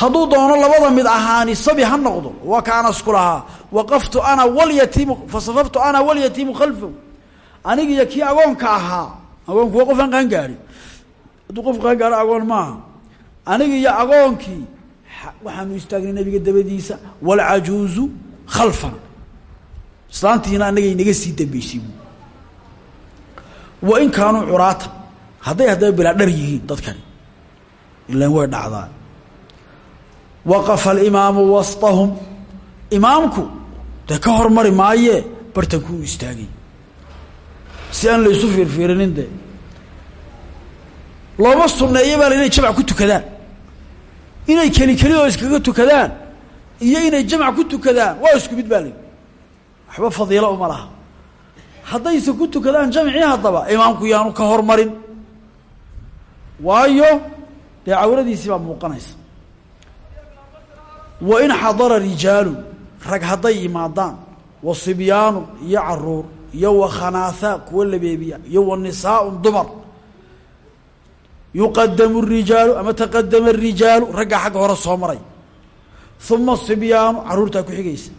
Hadduu doono labada mid ahaani sabi ha noqdo waa ka anas ku lahaa waqaftu ana walyatiimu fasafaftu ana walyatiimu khalfahu. Aniga iyo kii agoonka ahaa agoonku waa qaan gaadhin hadduu qof qaan gaadho agoon maaha. Aniga iyo agoonkii waxaanu istaagnay nabiga dabadiisa walcajuuzu khalfana islaantiina anaga inaga sii dambeysay wa in kaanuu curaata hadday haddaba bilaa dhar yihiin dadkani. Ilaan way dhacdaa. Waqafa alimaamu wasطahum imaamku dee ka hormari maayee bartankuu istaagay. Si aan laysu fiirfiirinin dee looma sunneeyo baa inay jamc ku tukadaan. Inay keli kelidoo iskaga tukadaan. Iyo inay jamc ku tukadaan. Waa isku mid baa la waxba fadiilo uma laha. Haddayse ku tukadaan jamcii haddaba imaamku yaanu ka hormarin. Waayo dee cawradiisii baa muuqanaysa. Wa in xadara rijaalu rag hadday yimaadaan wa sibyaanu iyo carruur iyo wa khanaahaa kuwa labeebiya iyo wa nisaaun dumar yuqadamu rijaalu ama taqadama arijaalu raggaa xagga hore soo maray uma sibyaanu caruurtaa ku xigaysa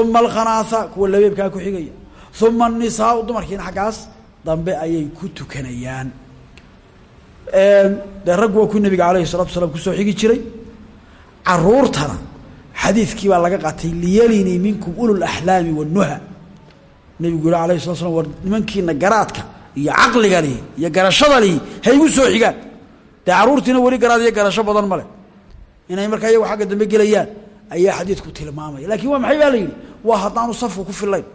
uma alkhanaahaa kuwa labeebkaa ku xigaya uma anisaau dumarkiina xaggaas dambe ayay ku tukanayaan dee raggu waa ku nabiga alayhi salatu salaam ku soo xigi jiray caruurtana xadiidkii baa laga qaatay liyalinii minkum ululaxlaami wanuha nabigu yihi nimankiina garaadka iyo caqliga lihi iyo garashada lihi ha igu soo xigaan. Dee caruurtiina weli garaad iyo garasho badan male inay markaa iyagu xagga dambe gelayaan ayaa xadiidku tilmaamaya. Lakin waa maxay baa waa haddaanu safku ku filayn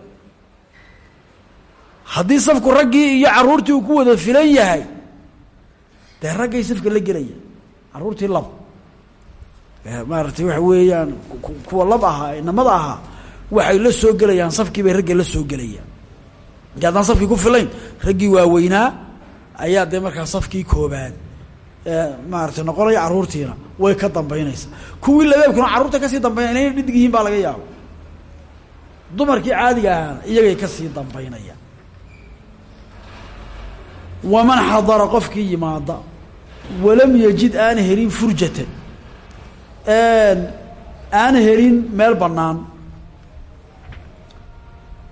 haddii safku raggii iyo caruurtii uu ku wada filan yahay dee raggay safka la gelaya caruurtii lab. Maaratay waxa weeyaan kuwa lab ahaa inamada ahaa waxay la soo gelayaan safkii bay ragga la soo gelayaan marki haddaan safkii ku filayn raggii waaweynaa ayaa dee markaa safkii koobaad. Maaratay noqonaya caruurtiina way ka dambeynaysaa kuwii labeebkuna carruurta ka sii dambeynaya inayna dhidig yihiin baa laga yaaba dumarkii caadiga ahaana iyagay ka sii dambeynayaan waman xadara qofkii yimaada walam yajid aan helin furjatan. Aan helin meel bannaan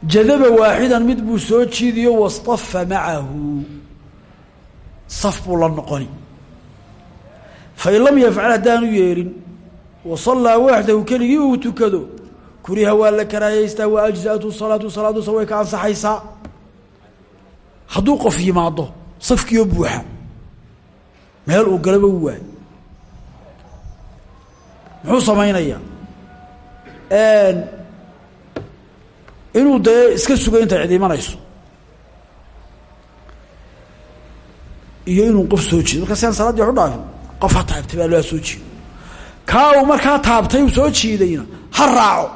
jadaba waaxidan mid buu soo jiidiyo wastafa macahu. Saf buu la noqoni. Fain lam yafcal haddaanu yeelin wasallaa waxdahu keligii uu tukado kuriha waa la karaayeystaa wa ajza'atu salaatu salaadusa way ka ansaxaysaa. Hadduu qof yimaado safkiioo buuxa. Meel uu galaba u waayo. Muxuu samaynayaa inuu dee iska sugo intay cid iyo inuu qof soo jiido marka siaan salaadii waxu dhaafin qof ha taabtay baa soo jiido kaa uu markaa taabtay soo jiidayna ha raaco.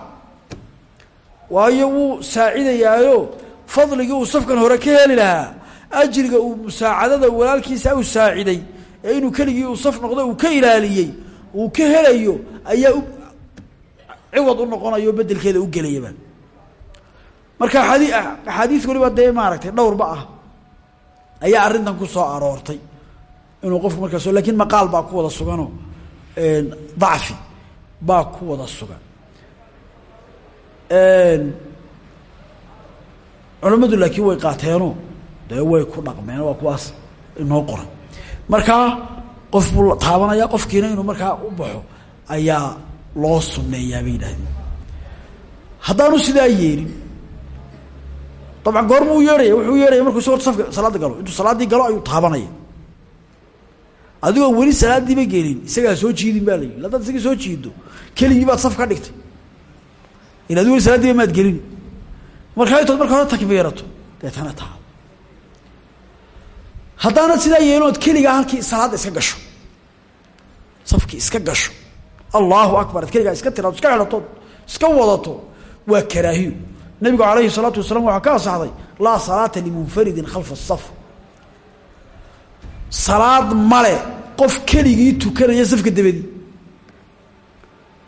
Waayo wuu saacidayaayo fadligii uu safkan hore ka heli lahaa ajriga uu musaacadada walaalkiisa u saaciday ee inuu keligii uu saf noqdo uu ka ilaaliyey uu ka helayo ayaa ciwad u noqonayo bedelkeeda u gelayaba marka adi axaadiis waliba dee maaragtay dhowrba ah. Ayaa arrintan ku soo aroortay. Inuu qofku markaas laakiin maqaal baa ku wada suganoo dacfi baa ku wada sugan. Culammadu laakiin way qaateenoo dee way ku dhaqmeen waa kuwaas inoo qoray markaa qof buu taabanaya qofkiina inuu markaa u baxo ayaa loo sunneeyaa bay yidhahdeen. Haddaanu sidaa yeelin dabcan goorma u yeedhaya wuxuu yeedhaya markuu isagoo safka salaadda galo intuu salaaddii galo ayuu taabanaya. Adigoo weli salaadiiba gelin isagaa soo jiidin baa la yidhi. Haddaad isagii soo jiido keligii baad saf ka dhigtay. In adi weli salaaddiiba maad gelin. Markaa intood marka hore takbiirato deetana taa. Haddaanad sidaa yeelinood keligaa halkii salaadda iska gasho. Safkii iska gasho. Allahu akbar ad keligaa iska tiraado iska xidhatood iska wadato waa karaahiyo nabigu alayhi الsalaatu wasalaam waxaa ka asaxday laa salaata limunfaridin khalfa الsaf salaad male qof keligii tukanaya safka dabadii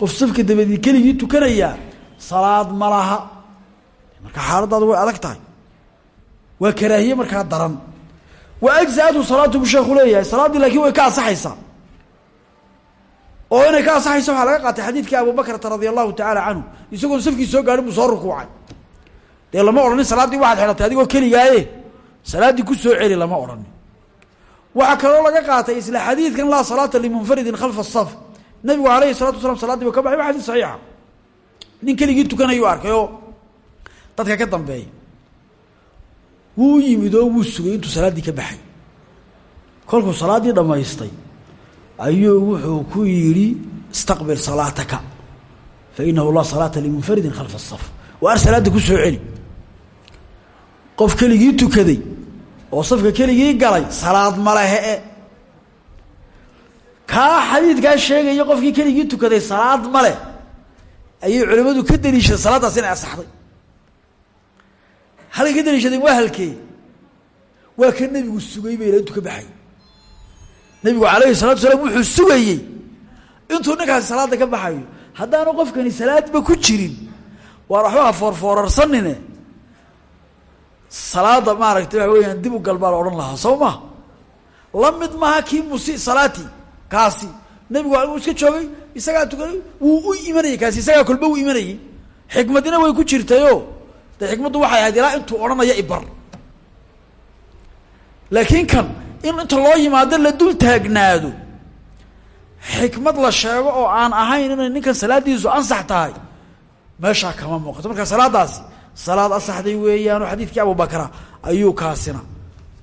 qof safka dabadii keligii tukanaya salaad ma laha marka xaaladaadu way adag tahay waa karaahiye markaa daran wa ajzaatu salaatu buu sheeku leeyahay salaaddii laakiin way ka ansaxaysaa oo inay ka ansaxaysa waxaa laga qaatay xadiidkii abubakrata radia allahu tacaala canhu isagoon safkii soo gaadhin buu soo rukuucay dee lama odhanin salaaddii waxaad xidhatay adigoo keligaaye. Salaaddii ku soo celi lama odhanin waxaa kaloo laga qaatay isla xadiidkan laa salaata limunfaridin khalfa asaf nabigu alayhi salatu wasalaam saladdii ba ka baxay wa saxiixa. Nin keligii tukanayuu arkay oo dadka ka dambeeya wuu yimid oo wuu sugay intuu salaaddii ka baxay. Kolkuu salaaddii dhammaystay ayuu wuxuu ku yidhi istaqbil salaataka fa inahu laa salaata limunfaridin khalfa asaf waar salaadda ku soo celi qof keligii tukaday oo safka keligii galay salaad ma lehe kaa xadiidkaa sheegaya qofkii keligii tukaday salaad ma leh. Ayay culimmadu ka daliishadeen salaaddaas inay asaxday halkay ka daliishadeen waa halkee waa ka nebigu sugay bayla intuu ka baxay. Nebigu calayhi salatu salaam wuxuu sugayey. Intuu ninkaasi salaadda ka baxayo haddaanu qofkani salaadba ku jirin. Waan waxba foorfoorarsanine salaada maaragtay waxa weyaan dib u galbaa la odhan lahaa soo ma? La mid maaha kii musi salaati kaasi. Nebigu uu iska joogay isagaa tukanay wuu u imanayey kaasi isagaa kolba u imanayey xikmadina way ku jirtayo. Dee xikmaddu waxay ahayd ilaa intuu odhanaya ibar laakiin kan in inta loo yimaado la dul taagnaado. Xikmad la sheego oo aan ahayn inay ninkan salaadiisu ansax tahay meeshaa kama muuqato. Marka salaadaasi salaad asaxday weeyaan oo xadiidkii abubakra ayuu kaasina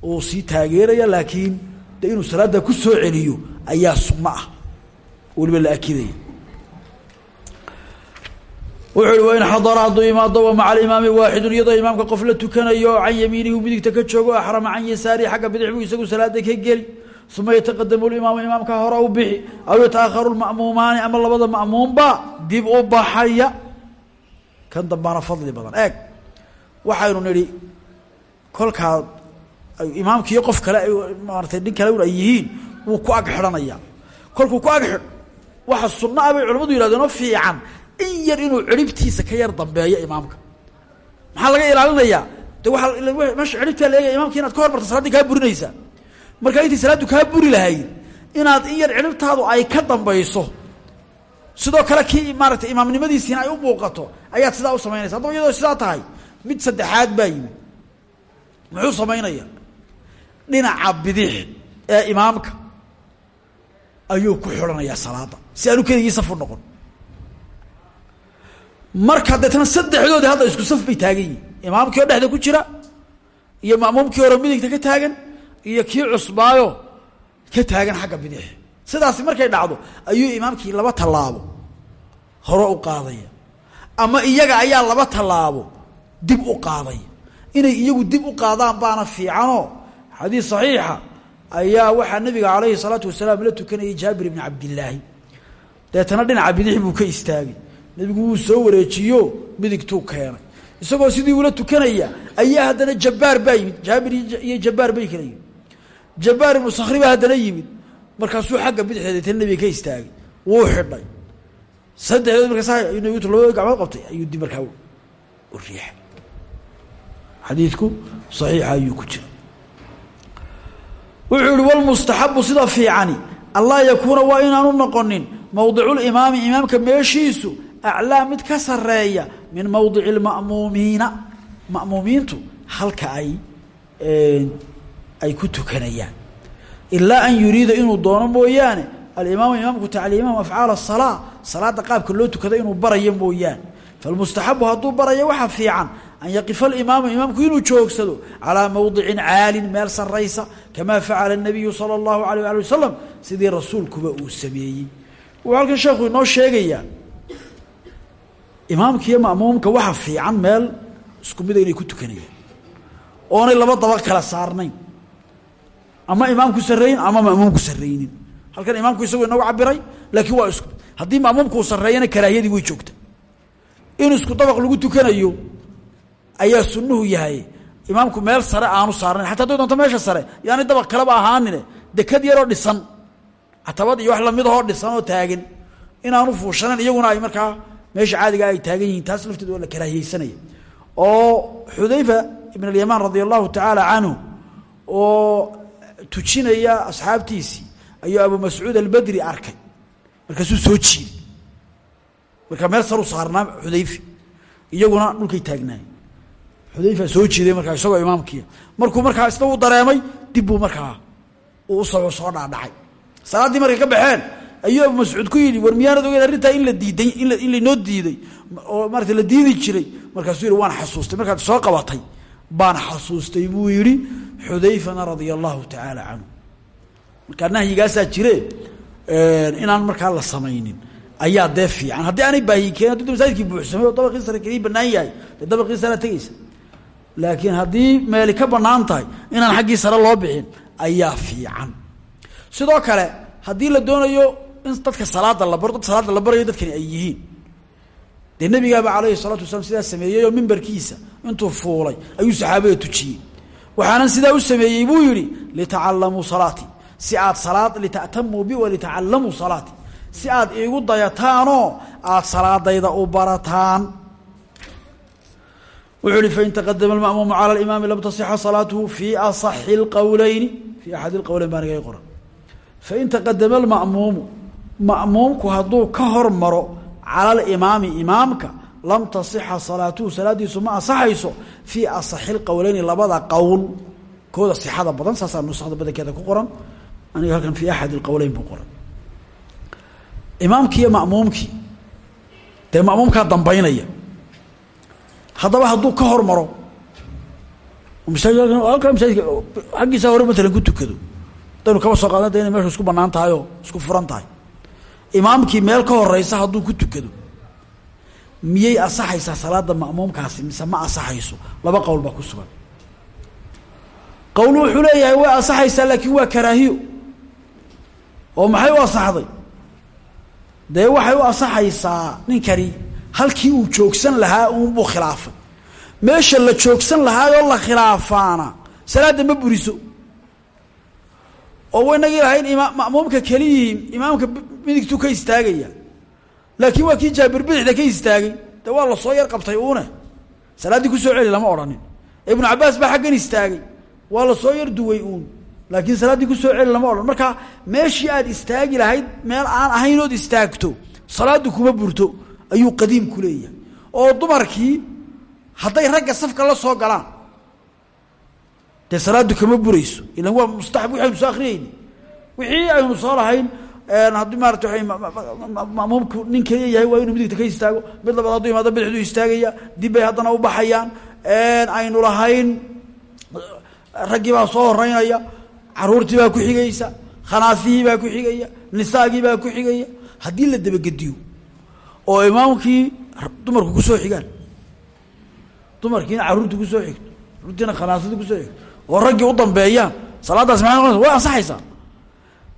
uu sii taageeraya laakiin de inuu salaadda ku soo celiyo ayaa sunno ah. Weliba la akidaya. Wuxuu ihi wain xadara imaado wa maca alimaami waaxidun iyadoo imaamka qof la tukanayo can yamiinihi midigta ka joogo axrama can yasaarihi xagga bidix buu isagu salaada ka geli uma yataqadamu limaamu imaamka hore u bixi aw yataakharu lma'muumaani ama labada ma'muumba dib u baxaya kan dambaana fadli badan. Eeg waxaynu nidhi kolkaa imaamkiiyo qof kale ay maaratay nin kale un ay yihiin wuu ku ag xidhanaya. Kolkuu ku ag xidh waxa sunno ah bay culamadu yihahdeen oo fiican in yar inuu ciribtiisa ka yar dambeeyo imaamka. Maxaa laga ilaalinayaa? De waaa meesha ciribtaa la eegaya imamka inaad ka hormarta saladdii kaa burinaysaa markaa intii salaaddu kaa buri lahayd inaad in yar ciribtaadu ay ka dambayso sidoo kale kii maaratay imaamnimadiisiina ay u muuqato ayaad sidaa u samaynaysa haddaba iyadoo sidaa tahay mid saddexaad baa yimid. Muxuu samaynaya? Dhinaca bidix ee imaamka ayuu ku xidhanayaa salaada. Si aanu keligii safu noqon. Marka deetna saddexdoodii hadda isku saf bay taagan yihiin imaamkii oo dhexda ku jira iyo ma'muumkii hore midigta ka taagan iyo kii cusbaayo ka taagan xagga bidix sidaasi markay dhacdo ayuu imaamkii laba tallaabo hore u qaadaya. Ama iyaga ayaa laba tallaabo dib u qaaday inay iyagu dib u qaadaan baana fiicanoo xadiis saxiixa ayaa waxaa nabiga calayhi salaatu wasalaam la tukanayay jaabir ibni cabdillaahi. Deetana dhinaca bidix buu ka istaagay. Nebigu wuu soo wareejiyo midigtuu keenay. Isagoo sidii ula tukanaya ayaa haddana jabbaar baa yimid. Jaabir iyo jabbaar bay kala yimid. Jabbaar ibnu sakri baa haddana yimid markaasuu xagga bidixda deetana nebiga ka istaagay wuu xidhay. Saddexdood markaas ayuu nebigu labada gacmood qabtay ayuu dib markaa u riixay. Xadiidku saxiixa ayuu ku jira wuxuu yihi walmustaxabu sida fiicani anlaa yakuuna waa inaanu noqonin mowdiculimaami imaamka meeshiisu aclaa mid ka sareeya min mowdici lma'muumiina ma'muumiintu halka ay ay ku tukanayaan ilaa an yuriida inuu doono mooyaane alimaamu imaamku tacliimahum afcaal asalaa salaada qaabka loo tukada inuu barayo mooyaane falmustaxabu hadduu barayo waxaa fiican an yaqifa alimaamu imaamku inuu joogsado calaa mowdicin caalin meel saraysa kamaa facala الnabiyu salى اllahu alayh ali wasalam sidii rasuulkuba uu sameeyey wuxuu halkan sheekhu inoo sheegayaa imaamka iyo ma'muumka waxa fiican meel isku mida inay ku tukanayaan oonay laba daba kala saarnayn ama imaamku sarreeyin ama ma'muumku sarreynin halkan imaamku isagu inoogu cabiray laakiin waa isku haddii ma'muumku uu sarreeyana karaahiyadii way joogta. In isku dabaq lagu tukanayo ayaa sunnuhu yahay. Imaamku meel sare aanu saarnayn xata haday doonto meesha sare yaani dabaq kaleba ahaanine dekad yaroo dhisan. Catabad iyo wax la mid ahoo dhisan oo taagan inaanu fuushanayn iyaguna ay markaa meesha caadigaa ay taagan yihiin taas lafteed waa la karaahiyeysanaya. Oo xudayfa ibn alyamaan radia tacaala canhu oo tujinaya asxaabtiisii ayuu abu mascuud albedri arkay. Markaasuu soo jiiday markaa meel saruu saarnaa xudayfe iyaguna dhulkay taagnaay xudayfa soo jiiday markaa isagoo imaamkiia markuu markaa isna u dareemay dib buu markaa uu u soo soo dhaadhacay. Salaaddii markay ka baxeen ayuu abu mascuud ku yidhi war miyaanad arrintaa in la diiday in lainoo diiday? Oo maarata la diidi jiray. Markaasuu yidhi waan xasuustay. Markaad soo qabatay baan xasuustay buu yidhi xudayfana radia allahu tacaala canhu. Markaa nahyigaasaa jire inaan markaa la samaynin. Ayaa dee fiican. Haddii aanay baahi keen haddi masaajidkii buuxsamay oo dabaqii sare kelii banaan dabaqii sarea tegeysa laakiin haddii meeli ka bannaan tahay inaan xaggii sare loo bixin ayaa fiican. Sidoo kale haddii la doonayo in dadka salaada la baro dad salaada la barayo dadkani ay yihiin dee nabigaaba alayhi salatu wasalaam sidaa sameeyey oo mimbarkiisa intuu fuulay ayuu saxaabada tujiyey. Waxaanan sidaa u sameeyey buu yihi litacalamuu salaatii si aad salaad lita'tamuu bi wa litacalamuu salaatii si aad iigu dayataanoo aad salaadayda u barataan. Wuxuu ihi fain taqadama alma'muumu cala alimaami lam tasixa salaatuhu fii asaxi اlqowleyni fii axadi اlqowleyn baa niga qoran fain taqadama alma'muumu ma'muumku hadduu ka hormaro cala alimaami imaamka lam tasixa salaatuhu salaadiisu ma asaxayso fii asaxi lqowleyni labada qowl. Kooda sixada badan saasaa nusakda badankeeda ku qoran. Aniga halkan fii axad ilqowleyn buu qoran. Imaamkii iyo ma'muumkii dee ma'muumkaa dambaynaya. Haddaba hadduu ka hormaro halkaa masaajidka xaggiisa hore matalan ku tukado. Hadaynu kaba soo qaadana de inay meeshu isku bannaan tahay oo isku furan tahay imaamkii meel ka horeysa hadduu ku tukado miyay asaxaysaa salaada ma'muumkaasi mise ma asaxayso? Laba qowl baa ku sugan. Qowl wuxuu leeyahay way asaxaysaa laakiin waa karaahiyo. Oo maxay u asaxday? Dee waxay u asaxaysaa ninkani halkii uu joogsan lahaa uunbuu khilaafay. Meesha la joogsan lahaayoo la khilaafaana salaadda ma buriso oo waynagii lahayn ma'muumka keliyihiin imaamka midigtuu ka istaagaya. Laakiin waa kii jaabir bidixda ka istaagay. De waa la soo yar qabtay uune salaaddii ku soo celi lama odhanin. Ibnu cabbaas baa xaggan istaagay. Waa la soo yar duway uun. Laakiin salaaddii ku soo celi lama odhan. Marka meeshii aad istaagi lahayd meel aan ahayn ood istaagto salaaddu kuma burto ayuu qadiimku leeyahay. Oo dumarkii hadday ragga safka la soo galaan dee salaaddu kama burayso. Ilan waa mustaxab waxaynu soo akriyeyni wixii aynu soo lahayn haddii maarata mamuumku nin keliya yahay waa inuu midigta ka istaago. Mid labaad hadduu imaado bidixduu istaagaya. Dib bay u baxayaan. Aynu lahayn raggii baa soo horeynaya. Caruurtii baa ku xigaysa. Khanaasihii baa ku xigaya. Nisaagii baa ku xigaya. Haddii la dabagediyo oo imaamkii dumarku ku soo xigaan dumarkiina caruurtii ku soo xigto caruurtiina khanaasadii ku soo xigto oo raggii u dambeeyaan salaaddaas maxay noqonaysa? Way ansaxaysaa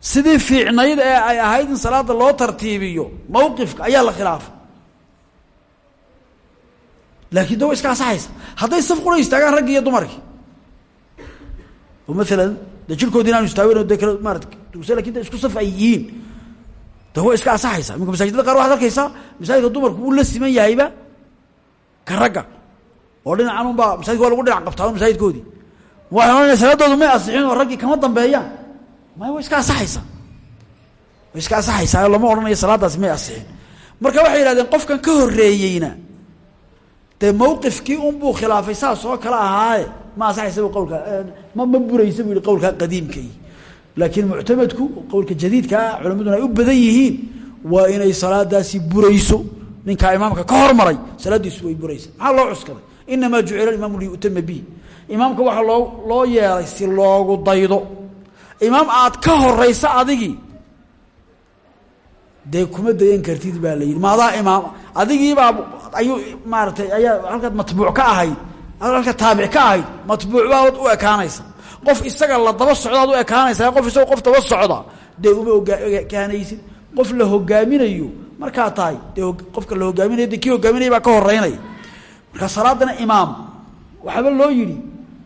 sidii fiicnayd ee ay ahayd in salaada loo tartiibiyo mawqifka ayaa la khilaafay laakiin de iska ansaxaysa. Hadday saf qura istaagaan raggii iyo dumarkii. Oo maalan de jirkoodi inaanu istaagin de kale maarata de isku saf ay yihiin. Iska ansaxaysaa iminka masaajidada qaar waxad arkaysaa masaajidka dumarku uu la siman yahayba ka oo dhinacan un baa lagu dhinac qabtaa masaajidkoodii waxay ohanaya salaadoodu may asixin oo raggii kama dambeeyaan. Maya way iska ansaxaysaa way iska ansaxaysaa lama odhanayo salaadaasi may asixin marka waxay yihahdeen qofkan ka horeeyeyna dee mawqifkii unbuu khilaafay saas oo kale ahaaye. Ma ansaxaysa bu qawlka ma ma buraysa buu yihi qadiimkai laakiin muctamadku qowlka jadiidkaa culamaduna ay u badan yihiin waa inay salaadaasi burayso. Ninkaa imaamka ka hormaray salaaddiisu way buraysa. Maxaa loo cuskaday? Inamaa jucila imaamu liyutama bihi imaamka waxaa loo loo yeelay si loogu daydo. Imaam aad ka horaysa adigii. Dee kuma dayan kartid baa la yidhi. Maadaa imaam adigiibaa ayuu maaratay ayaa halkaad matbuuc ka ahayd. Halka taabic ka ahayd. Matbuuc baad u ekaanaysa. Qof isaga la daba socdaad u ekaanaysa qof isaga qof daba socda dee uma ekaanaysid. Qof la hogaaminayo markaa tahay dee qofka la hogaaminayo de kii hogaaminaya baa ka horeynaya marka salaadana imaam waxaaba loo yidhi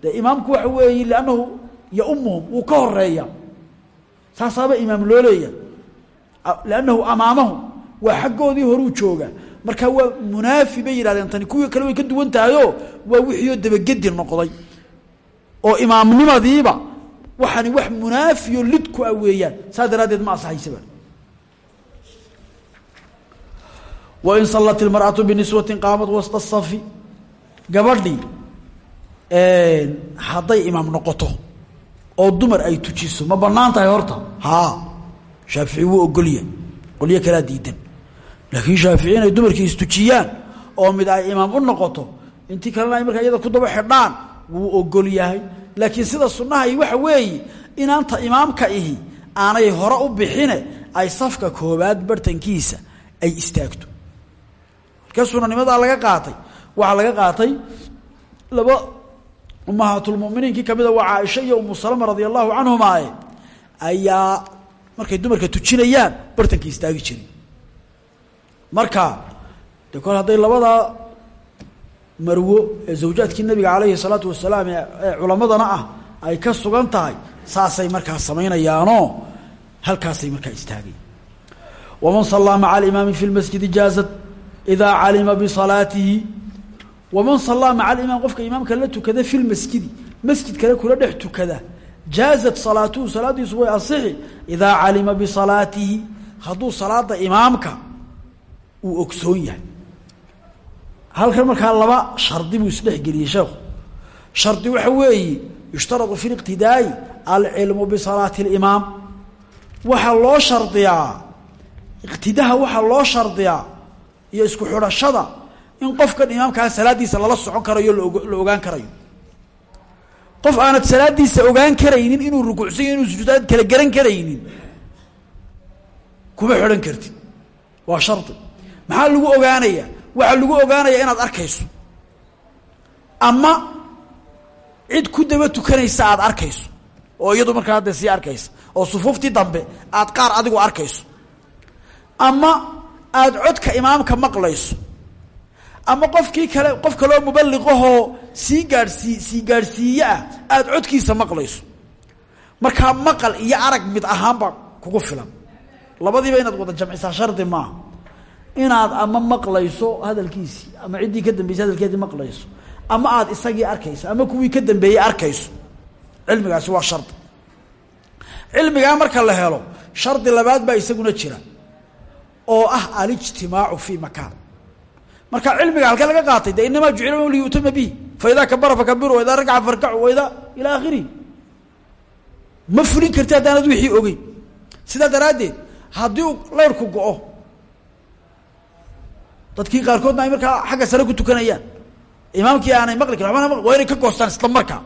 dee imaamku waxa weeye liannahu yaumuhum wuu ka horreeya saasaaba imaam loo leeya liannahu amaamahum waa xaggoodii horuu jooga marka waa munaafi bay yidhahdeen tani kuwii kale way ka duwan tahayo waa wixiioo dabagedi noqday. Oo imaamnimadiiba waxani wax munaafiyo lid ku ah weeyaan. Saas daraaddeed ma asaxaysaba wain sallat ilmar'atu biniswatin qaamat wasta safi. Gabadhii hadday imaam noqoto oo dumar ay tujiso ma bannaan tahay horta. Haa shaafici wuu ogolya qolyo kalaa diidan. Laakiin shaafici inay dumarkii istujiyaan oo mid ay imaam u noqoto intii kalena ay markaa iyada ku daba xidhaan wuu ogol yahay laakiin sida sunnahay waxa weeye inaanta imaamka ihi aanay hore u bixine ay safka koobaad bartankiisa ay istaagto. Halka sunanimadaa laga qaatay waxaa laga qaatay laba ummahaatulmuminiinkii kamida waa caaisha iyo umu salama radia allahu canhumaae ayaa markay dumarka tujinayaan bartanka istaagi jirin marka de kol hadday labadaa marwo ee zawjaadkii nabiga calayhi salaatu wasalaam ee culamadana ah ay ka sugan tahay saasay markaa samaynayaanoo halkaasay markaa istaagayan waman sallaa maca alimaami fi lmasjidi jaazat idaa calima bisalaatihi waman sallaa maca alimaam qofka imaamka la tukada fi lmasjidi masjid kale kula dhex tukada jaazat salaatuhu salaadiisu way ansixi idaa calima bisalaatihi hadduu salaada imaamka uu ogsoon yahay halkan markaa laba shardi buu isdhexgeliyey sheekhu shardi waxa weeye yushtaradu fi liqtidaa'i alcilmu bisalaati اlimaam waxaa loo shardiyaa iqtidaha waxaa loo shardiyaa iyo in qofkan imaamkaa salaadiisa lala socon karayo la ogaan karayo. Qof aanad salaadiisa ogaan karaynin inuu rukuucsan inuu sujuudaad kala garan karaynin kuma xidhan kartid. Waa shardi maxaa lagu ogaanaya waxaa lagu ogaanaya inaad arkayso. Ama cid ku daba tukanaysa aad arkayso. Oo iyadu markaa hadda sii arkaysa. Oo sufuuftii dambe aad qaar adigu arkayso. Ama aad codka imaamka maqlayso ama qofkii kale qof kaloo mubaliqahoo sii gaadhsii sii gaadhsiiye ah aada codkiisa maqlayso. Markaa maqal iyo arag mid ahaanba kugu filan. Labadiiba inaad wada jamcisaa shardi maaha inaad ama maqlayso hadalkiisii ama ciddii ka dambeysay hadalkeedii maqlayso ama aad isagii arkayso ama kuwii ka dambeeyey arkayso. Cilmigaasi waa shardi cilmigaa marka la helo shardi labaad baa isaguna jira oo ah alijtimaacu fii makaan marka cilmiga halkee laga qaatay de inamaa jucila liyutama bihi. Faidaa kabara fakabiru waidaa ragca farkacu waidaa ila akhirihi ma fulin karti haddaanad wixii ogeyn. Sidaa daraaddeed haddii uu layrku go-o dadkii qaarkoodna ay markaa xagga sare ku tukanayaan. Imaamkii aanay maqli karin wabana waa ka goostaan isla markaa.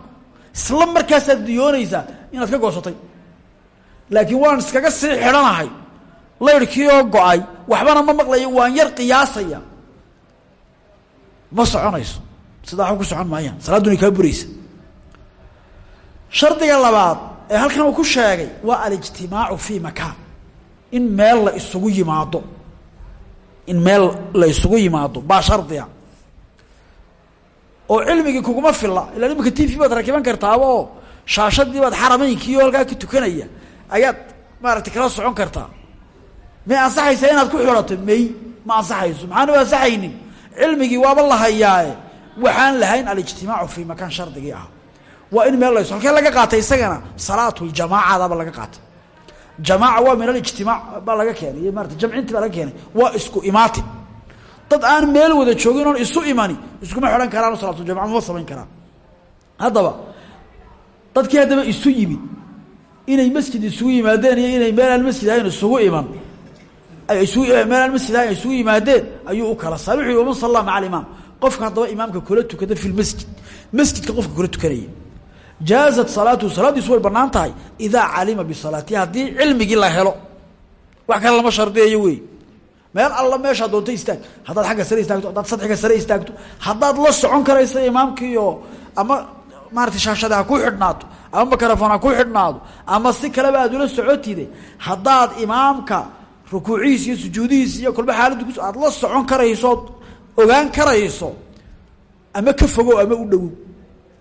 Isla markaasaad diyoonaysaa inaad ka goosatay. Laakiin waan iskaga sii xidhanahay layrkii oo go'ay waxbana ma maqlayo waan yar qiyaasaya ma soconayso. Sidaa waxba ku socon maayaan. Salaaduna kaa buraysa. Shardiga labaad ee halkan uu ku sheegay waa alijtimaacu fii makaan. In meel la isugu yimaado. In meel la isugu yimaado. Baa shardiga. Oo cilmigii kuguma filla. Ilaa imika t v baad rakiban kartaaba oo shaashadii baad xaramaynkii oo halkaa ka tukanaya ayaad maaragtay kala socon kartaa. May ansaxaysaa inaad ku xidhato may? Ma ansaxayso. Maxaan u ansaxaynin cilmigii waaba la hayaae waxaan lahayn alijtimaacu fii makaan shardigii ah. Waa in meel lays halkee laga qaatay isagana? Salaatuljamaacadaba laga qaatay. Jamaaca waa min alijtimaac baa laga keenay iyo jamcinti baa laga keenay. Waa isku imaati dad aan meel wada joogin oon isu imani iskuma xidhan karaan salaatuljamaca ma samayn karaan. Haddaba dadkii haddaba isu yimid. Inay masjid isugu yimaadeen iyo inay meel aan masjid ahayn isugu iman ay isugu yimaadeen ayuu u kala saar wuxu waman sallaa maca alimaam. Qofka haddaba imaamka kula tukada fi lmasjid masjidka qofka kula tukanaya jaazat salaatuhu salaadiisu way bannaan tahay idaa calima bisalaatihi haddii cilmigii la helo. Wax kale lama shardiyayo wey. Meel alla meeshaa doonta istaag. Haddaad agga sare istaagto haddaad sadxiga sare istaagto haddaad la socon karaysa imaamkiio ama maarata shaashada ha ku xidhnaato ama makarafon ku xidhnaado ama si kaleba aad ula socotide haddaad imaamka rukuucihiis iyo sujuudihiis iyo kolba xaaladdu aad la socon karaysood ogaan karayso ama ka fogow ama u dhowow.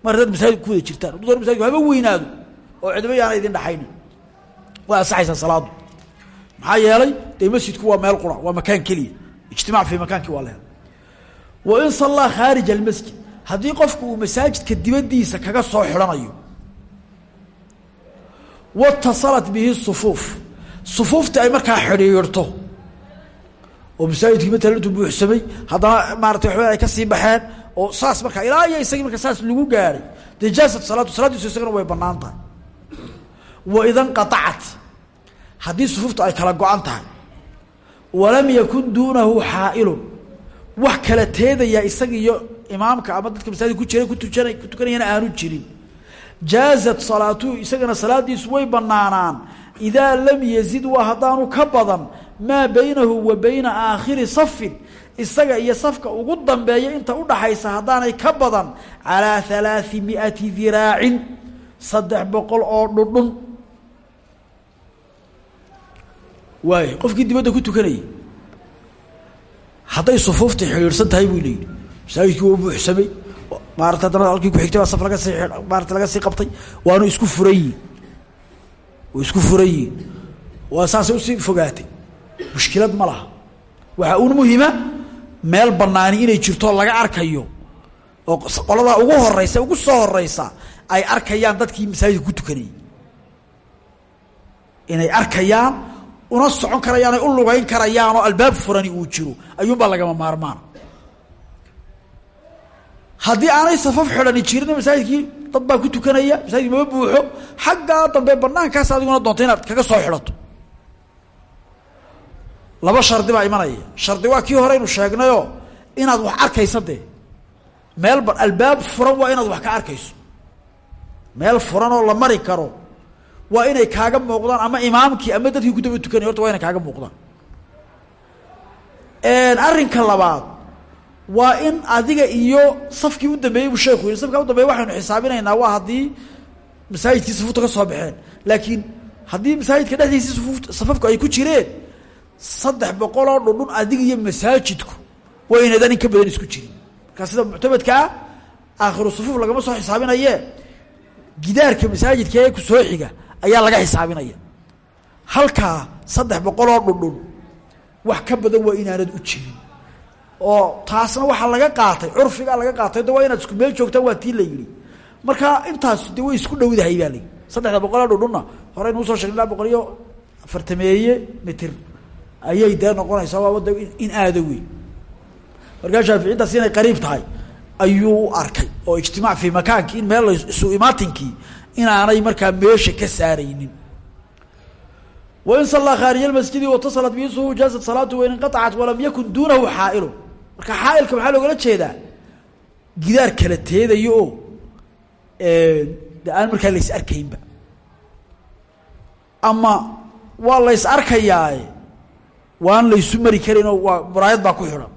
Mar haddaad masaajid ku jirtaan. Hadduu doona masaajidku haba oo cidba yaana idin dhaxaynin. Way ansaxaysaa salaadu. Maxaa yeelay dee masjidku waa meel qura waa makaan keliya. Ijtimaac fii makaankii waa la wa in sallaa khaarija almasjid haddii qofku uu masaajidka dibaddiisa kaga soo xidhanayo watasalat bihi sufuuf sufuuftii ay markaa xidhiidhto oo masaajidkii matalan intuu buuxsamay haddana maarata waxba ay ka sii baxeen oo saas markaa ilaa iyo isagii marka saas lagu gaadhay dee jaasat salaatu salaadiisu isagana way bannaan tahay. Wa ida nqaacat haddii sufuuftu ay kala go-an tahay. Walam yakun duunahu xaa'ilun. Wax kala teedaya isaga iyo imaamka ama dadka masaajid ku jira kutujana ku tukanayana aanu jirin. Jaazat salaatuhu isagana salaadiisu way banaanaan idaa lam yazid waa haddaanu ka badan maa baynahu wa bayna aakhiri safin isaga iyo safka ugu dambeeya inta udhaxaysa haddaanay ka badan calaa halaai miati diraacin saddex boqol oo dhudhun waay qofkii dibadda ku tukanayay hadday sufuuftii xidhiidhsan tahay buu leeyihi masaajidkii waa buuxsamay maarata haddana halkii ku xigtay baa sii maarata laga isku furan way isku furan yihiin waa saasay u sii fogaatay. Mushkilad ma laha. Waxaa un muhima meel banaani inay jirto laga arkayo. Oo qoladaa ugu horeysa ugu soo horeysa ay arkayaan dadkii masaajidka ku tukanayay inay arkayaan una socon karayaan ay u lugayn karayaan oo albaab furani uu jiro. Ayuunbaa lagama maarmaan. Haddii aanay safaf xidhani jirin masaajidkii dad baa ku tukanaya masaajidki mama buuxo xaggaa dambe banaankaas adiguna doonta inaad kaga soo xidhato. Laba shardi baa imanaya. Shardi waa kii hore aynu sheegnayoo inaad wax arkaysa dee. Meel ba albaab furan waa inaad wax ka arkayso. Meel furan oo la mari karo waa inay kaaga muuqdaan ama imaamkii ama dadkii ku daba tukanay horta waa inay kaaga muuqdaan. Arrinka labaad waa in adiga iyo safkii u dambeeyey buu sheeku yihi safkaa u dambeya waxaynu xisaabinaynaa waa haddii masaajidkii safuufta ka soo baxeen. Laakiin haddii masaajidka dhexdiisii sufuf safafku ay ku jireen saddex boqol oo dhundhun adiga iyo masaajidku waa inaydan in ka badan isku jirin. Markaa sida muctamadkaa aakhiru sufuuf lagama soo xisaabinaye gidaarka masaajidka ee ku soo xiga ayaa laga xisaabinaya. Halkaa saddex boqol oo dhundhun wax ka badan waa inaanad u jirin oo taasna waxaa laga qaatay curfigaa laga qaatay de inaad isku meel joogtaan waa tii la yidhi. Marka intaas de way isku dhowdahay baa layihi saddexda ayay dee noqonaysaa waa in aada wey markaa shaaficintaas inay qariib tahay ayuu arkay oo ijtimaac fii makaankii in meel isu imaatinkii inaanay markaa meesha ka saaraynin. Wain sallaa khaarija masjidi watasalat bihi suhu jaazat salaatu wain inqaacat walam yakun duunahu xaailun marka xaailka maxaa loogala jeedaa gidaar kala teedayo oo de aan markaa lays arkaynba. Ama waa lays arkayaaye waan laysu mari karin oo waa muraayad baa ku xidhan.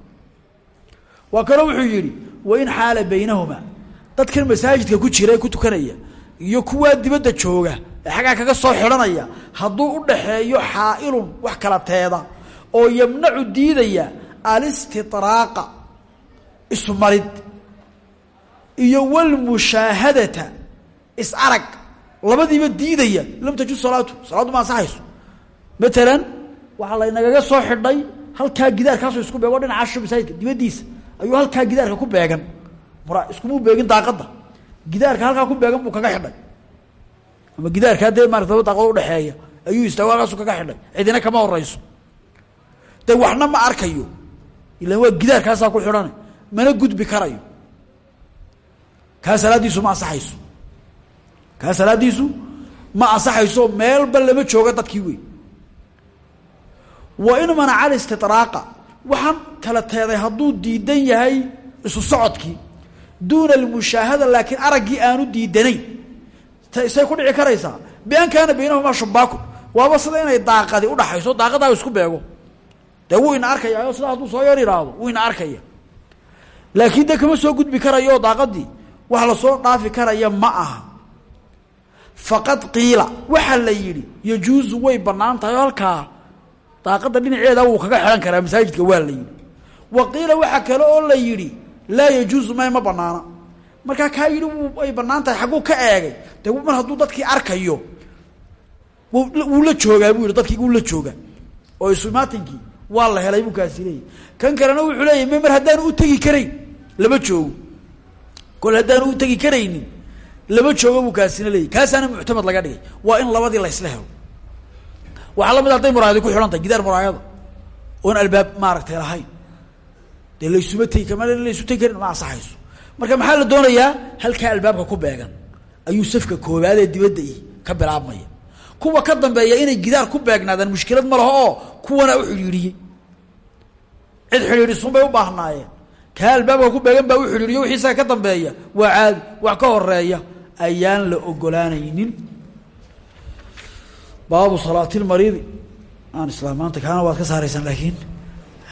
Waa kaloo wuxuu yidhi wain xaala baynahuma dadkan masaajidka ku jira ee ku tukanaya iyo kuwaa dibadda jooga ee xaggaa kaga soo xidhanaya hadduu u dhaxeeyo xaailun wax kala teeda oo yamnacu diidaya alistitraaqa ismarid iyo walmushaahadata is-arag labadiiba diidaya lam tajuz salaatu salaaddu ma ansaxayso. Matalan waxaa laynagaga soo xidhay halkaa gidaarkaasoo isku beego dhinacaasho masaajidka dibaddiisa ayuu halkaa gidaarka ku beegan. Mura iskumuu beegin daaqadda. Gidaarka halkaa ku beegan buu kaga xidhay. Ama gidaarkaa dee maarata laba daaqadood udhexeeya ayuu istaago halkaasu kaga xidhay. Cidina kama horeyso de waxna ma arkayo ilan waa gidaarkaasaa ku xidhana mana gudbi karayo. Kaa salaaddiisu ma ansaxayso. Kaa salaaddiisu ma ansaxayso meelba lama jooga dadkii wey wa in manaca alistitraaqa waxaan kala teeday hadduu diidan yahay isu socodkii duuna almushaahada laakiin araggii aanu diidanayn. Say ku dhici karaysaa? Bian kaana baynahumaa shubaaku waaba sida inay daaqadi udhaxayso daaqadaa isku beego dee wuu ina arkaya sidaa hadduu soo yar ihaahdo wuu ina arkaya. Laakiin dee kama soo gudbi karayo daaqadii wax la soo dhaafi karaya ma aha. Faqad qiila waxaa la yidhi yajuusu way bannaan tahay oo halkaa dhinaceeda wuu kaga xidhan karaa masaajidka waa la yidhi. Wa qiila waxaa kale oo la yidhi laa yajuusu may ma banaana markaa kaa yidhi ay bannaan tahay xagguu ka eegay de mar hadduu dadkii arkayo wuu la joogaa buu dadkii wuu la joogaa. Oo isumaatinkii waa la helay buu kaasi kan kalena wuxuu leeyahy m mar haddaanu u tegi karayn lama joogo. Kol haddaanu u tegi karaynin lama joogo buu kaasina leeyahy kaasaana muctamad laga dhigay. Waa in labadii laysla helo. Waxaa la mid hadday muraayadi ku xidhan gidaar muraayada oon albaab maaragtay lahayn. Dee laysuma tegi kar laysu tegi karin ma ansaxayso. Marka maxaa la doonayaa? Halkaa albaabka ku beegan. Ayuu safka koobaad ee dibadda i ka bilaabmaya kuwa ka dambeeya inay gidaar ku beegnaadaan mushkilad ma laho oo kuwana u xidhiidhiyey cid xidhiidhisun bay u baahnaayeen. Kaa albaabka ku beegan baa u xidhiidhiyo wixii isaga ka dambeeya waa caadi wax ka horreeya ayaan la ogolaanaynin. Baabu salaatilmariidi aan islaam maanta kaana waad ka saaraysaan laakiin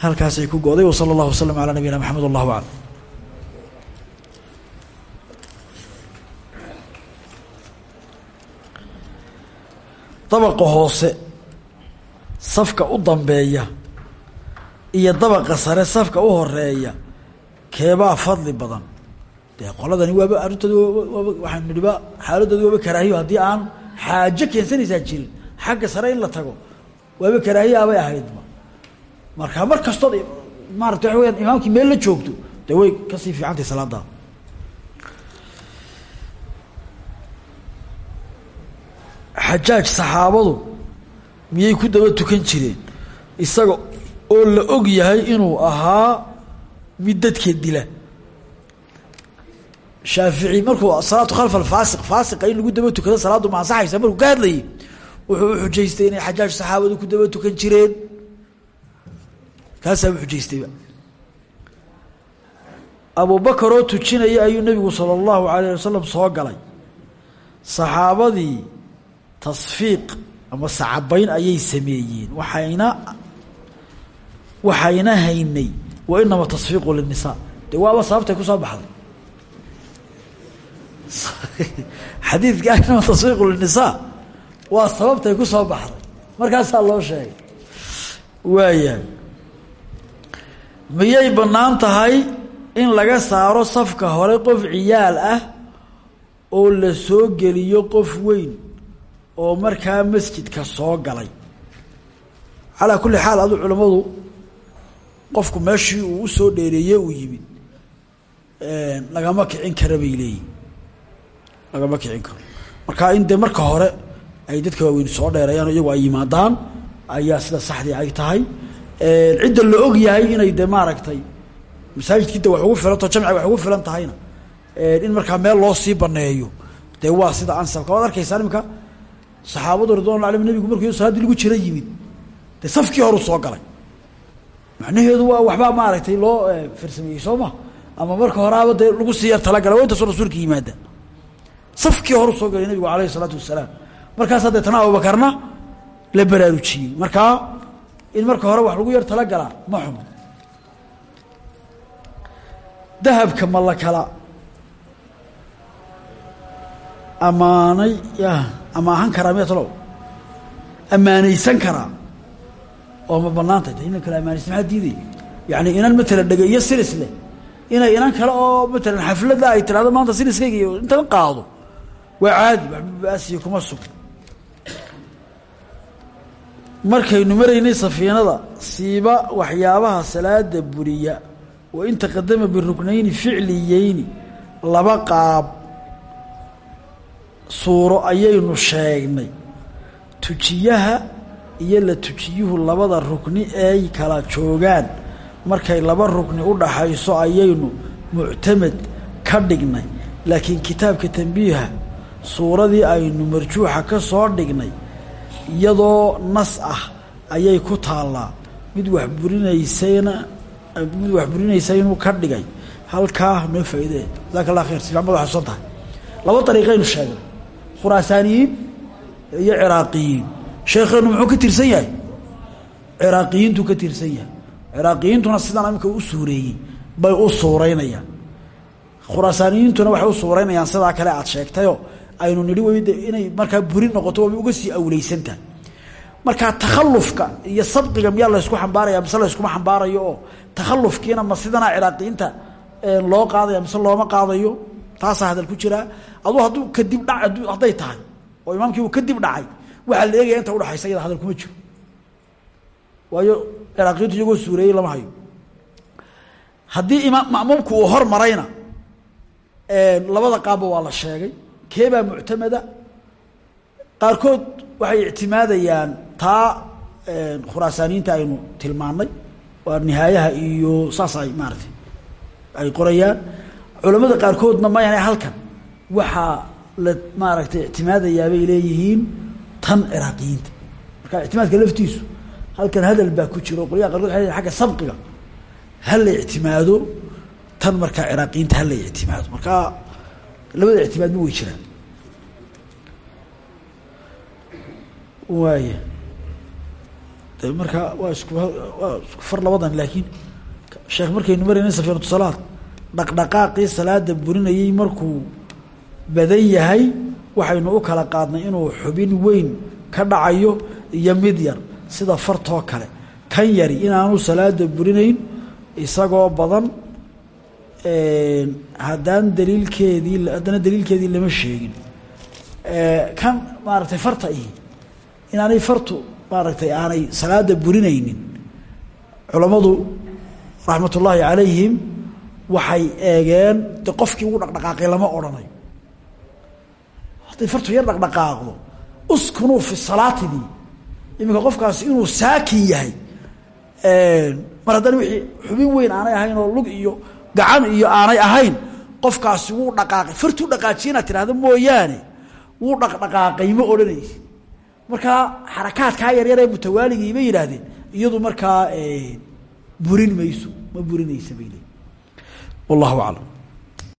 halkaasay ku go'day wa sala allahu wasalam calaa nabiyina maxamed wallahu aclam dabaqa hoose safka u dambeeya iyo dabaqa sare safka u horreeya keebaa fadli badan. Dee qoladani waaba arrintoodi waaba waxaan nidhiba xaaladooda waaba karaahiyo haddii aan xaajo keensanaysaa jirin xagga sare in la tago waaba karaahiyaabay ahaydba. Marka mar kastood maarata waxa weyaan imaamkii meel la joogto dee way ka sii fiicantahy salaada xajaaj saxaabadu miyay ku daba tukan jireen? Isaga oo la og yahay inuu ahaa mid dadka dila. Shaafici markuu salaatu khalfa alfaasiq faasiqa in lagu daba tukado salaaddu ma ansaxaysa markuu ka hadlayay wuxuu u xujaystay inay xajaaj saxaabadu ku daba tukan jireen. Kaasaa u xujaystayba abubakar oo tujinaya ayuu nebigu sala allahu alayh wasalam soo galay. Saxaabadii tasfiiq ama sacabayn ayay sameeyeen waxayna waxayna haynay. Wa inama tasfiiqu linisaa dee waaba sababtay ku soo baxday? (laughs) Xadiidka inama tasfiiqu linisaa waa sababtay ku soo baxday. Markaasaa loo sheegay. Waayahay. Miyay bannaan tahay in laga saaro safka hore qof ciyaal ah oo la soo geliyo qof weyn oo markaa masjidka soo galay. Calaa kulli xaal adu culammadu qofku meeshii uu u soo dheereeyey uu yimid. Lagama kicin kara bay lagama kicin karo. Marka in dee marka hore ay dadka waaweyn soo dheereeyaan iyagu ay yimaadaan ayaa sida saxdii ay tahay. Cidda la og yahay inay de maaragtay wax ugu filanto jamciga wax ugu filan tahayna. In markaa meel loo sii baneeyo dee waa sida ansabka. Waad arkaysaa saxaabadu ridwan alim nabigu markuu salaaddii lagu jira yimid. Dee safkii horu soo galay. Macnaheedu waa waxbaa maaragtay loo farsameeyey soo ma? Ama marka horaaba dee lagu sii yar talagalay waa intaasoo rasuulka yimaada. Safkii horu soo galay nabigu alayhi isalaatu wasalaam markaasaa deetana abubakarna la baraarujiyey markaa in marka hore wax lagu yar talagalaa ma xumo dahabka ma la kala ammaanay ya ama ahan karaa miya talow? Ammaanaysan karaa? Oo ma banaantay de inan kale amaanaysan maxaa diidaya yani inan iyo silis leh. Inay inan oo matalan xafladda ay tirahdo maanta siliskayga iyo intan qaado. Waa caadi waxbabaasiyo kuma sug. Markaynu maraynay safiinada siiba waxyaabaha salaada buriya. Wa in taqadama biruknayni ficliyeyni laba qaab suuro ayaynu sheegnay. Tujiyaha iyo la tujiyuhu labada rukni eey kala joogaan. Markay laba rukni u dhaxayso ayaynu muctamed ka dhignay. Laakiin kitaabka tambiiha suuradii aynu marjuuxa ka soo dhignay iyadoo nas ah ayay ku taallaa. Mid wax burinaysayna mid wax burinaysa inuu ka dhigay. Halkaa noo faa'iidee jasaaka allah khayr sifican bad xasuusan tahay. Laba dariiqaynu sheegnay khuraasaaniyiin iyo ciraaqiyiin. Sheekheenu muxuu ka tirsan yahay? Ciraaqiyiintuu ka tirsan yahay. Ciraaqiyiintuna sidaan iminka u suureeyey bay u suuraynayaan khuraasaaniyiintuna waxay u suuraynayaan sidaa kale aad sheegtayoo aynu nidhi weyde inay markaa buri noqoto waabay uga sii awleysantahay. Markaa takhalufka iyo sabqiga miyaa laysku xambaaraya mise layskuma xambaarayo oo takhalufkiina ma sidanaa ciraaqiyiinta loo qaadaya mise looma qaadayo taasaa hadal ku jiraa aduu hadduu kadib dha hadday tahay oo imaamkii uu kadib dhacay waxaa la eegaya inta udhaxaysa iyada hadal kuma jiro. Waayo ciraaqiyiintu iyagoo suureeyey lama hayo. Haddii imaam ma'muumku uu hor marayna labada qaabba waa la sheegay. Keebaa muctamada qaarkood waxay ictimaadayaan taa khuraasaaniyiinta aynu tilmaannay waa nihaayaha iyo saas ay maaratay ay qorayaan culamada qaarkoodna mayane halkan. Waxaa la maaragtay ictimaadayaa bay leeyihiin tan ciraaqiyiinta marka ictimaadka laftiisu halkan hadal baa ku jiro qolyaha waxay leeyihiin agga sabqiga. Ha la ictimaado tan markaa ciraaqiyiinta ha la markaa labada ictimaadma way jiraan. Waaya de markaa waa isku waa far labadan laakiin sheekh markaynu marayna safiinatu salaad dhaqdhaqaaqii salaada burinayey markuu badan yahay waxaynu u kala qaadnay inuu xubin weyn ka dhacayo iyo mid yar sida fartoo kale. Kan yari inaanu salaada burinayn isagoo badan haddaan daliilkeedii haddana daliilkeedii lama sheegin. Kan maaragtay farta ihi inaanay fartu maaragtay aanay salaada burinaynin culammadu raxmat ullaahi calayhim waxay eegeen de qofkii ugu dhaqdhaqaaqay lama odhanayo hadday fartu yar dhaqdhaqaaqdo uskunuu fi salaatidii. Iminka qofkaasi inuu saakin yahay mar haddana wixii xubin weyn aanay ahayn oo lug iyo gacan iyo aanay ahayn qofkaasi wuu dhaqaaqay. Fartuu dhaqaajiye inaad tidhahdo mooyaane wuu dhaqdhaqaaqay ma odhanaysi markaa xarakaadkaa yaryar ee mutawaaligii bay yidhaahdeen iyadu markaa burin mayso ma burinaysa bay leeyiin wallahu aclam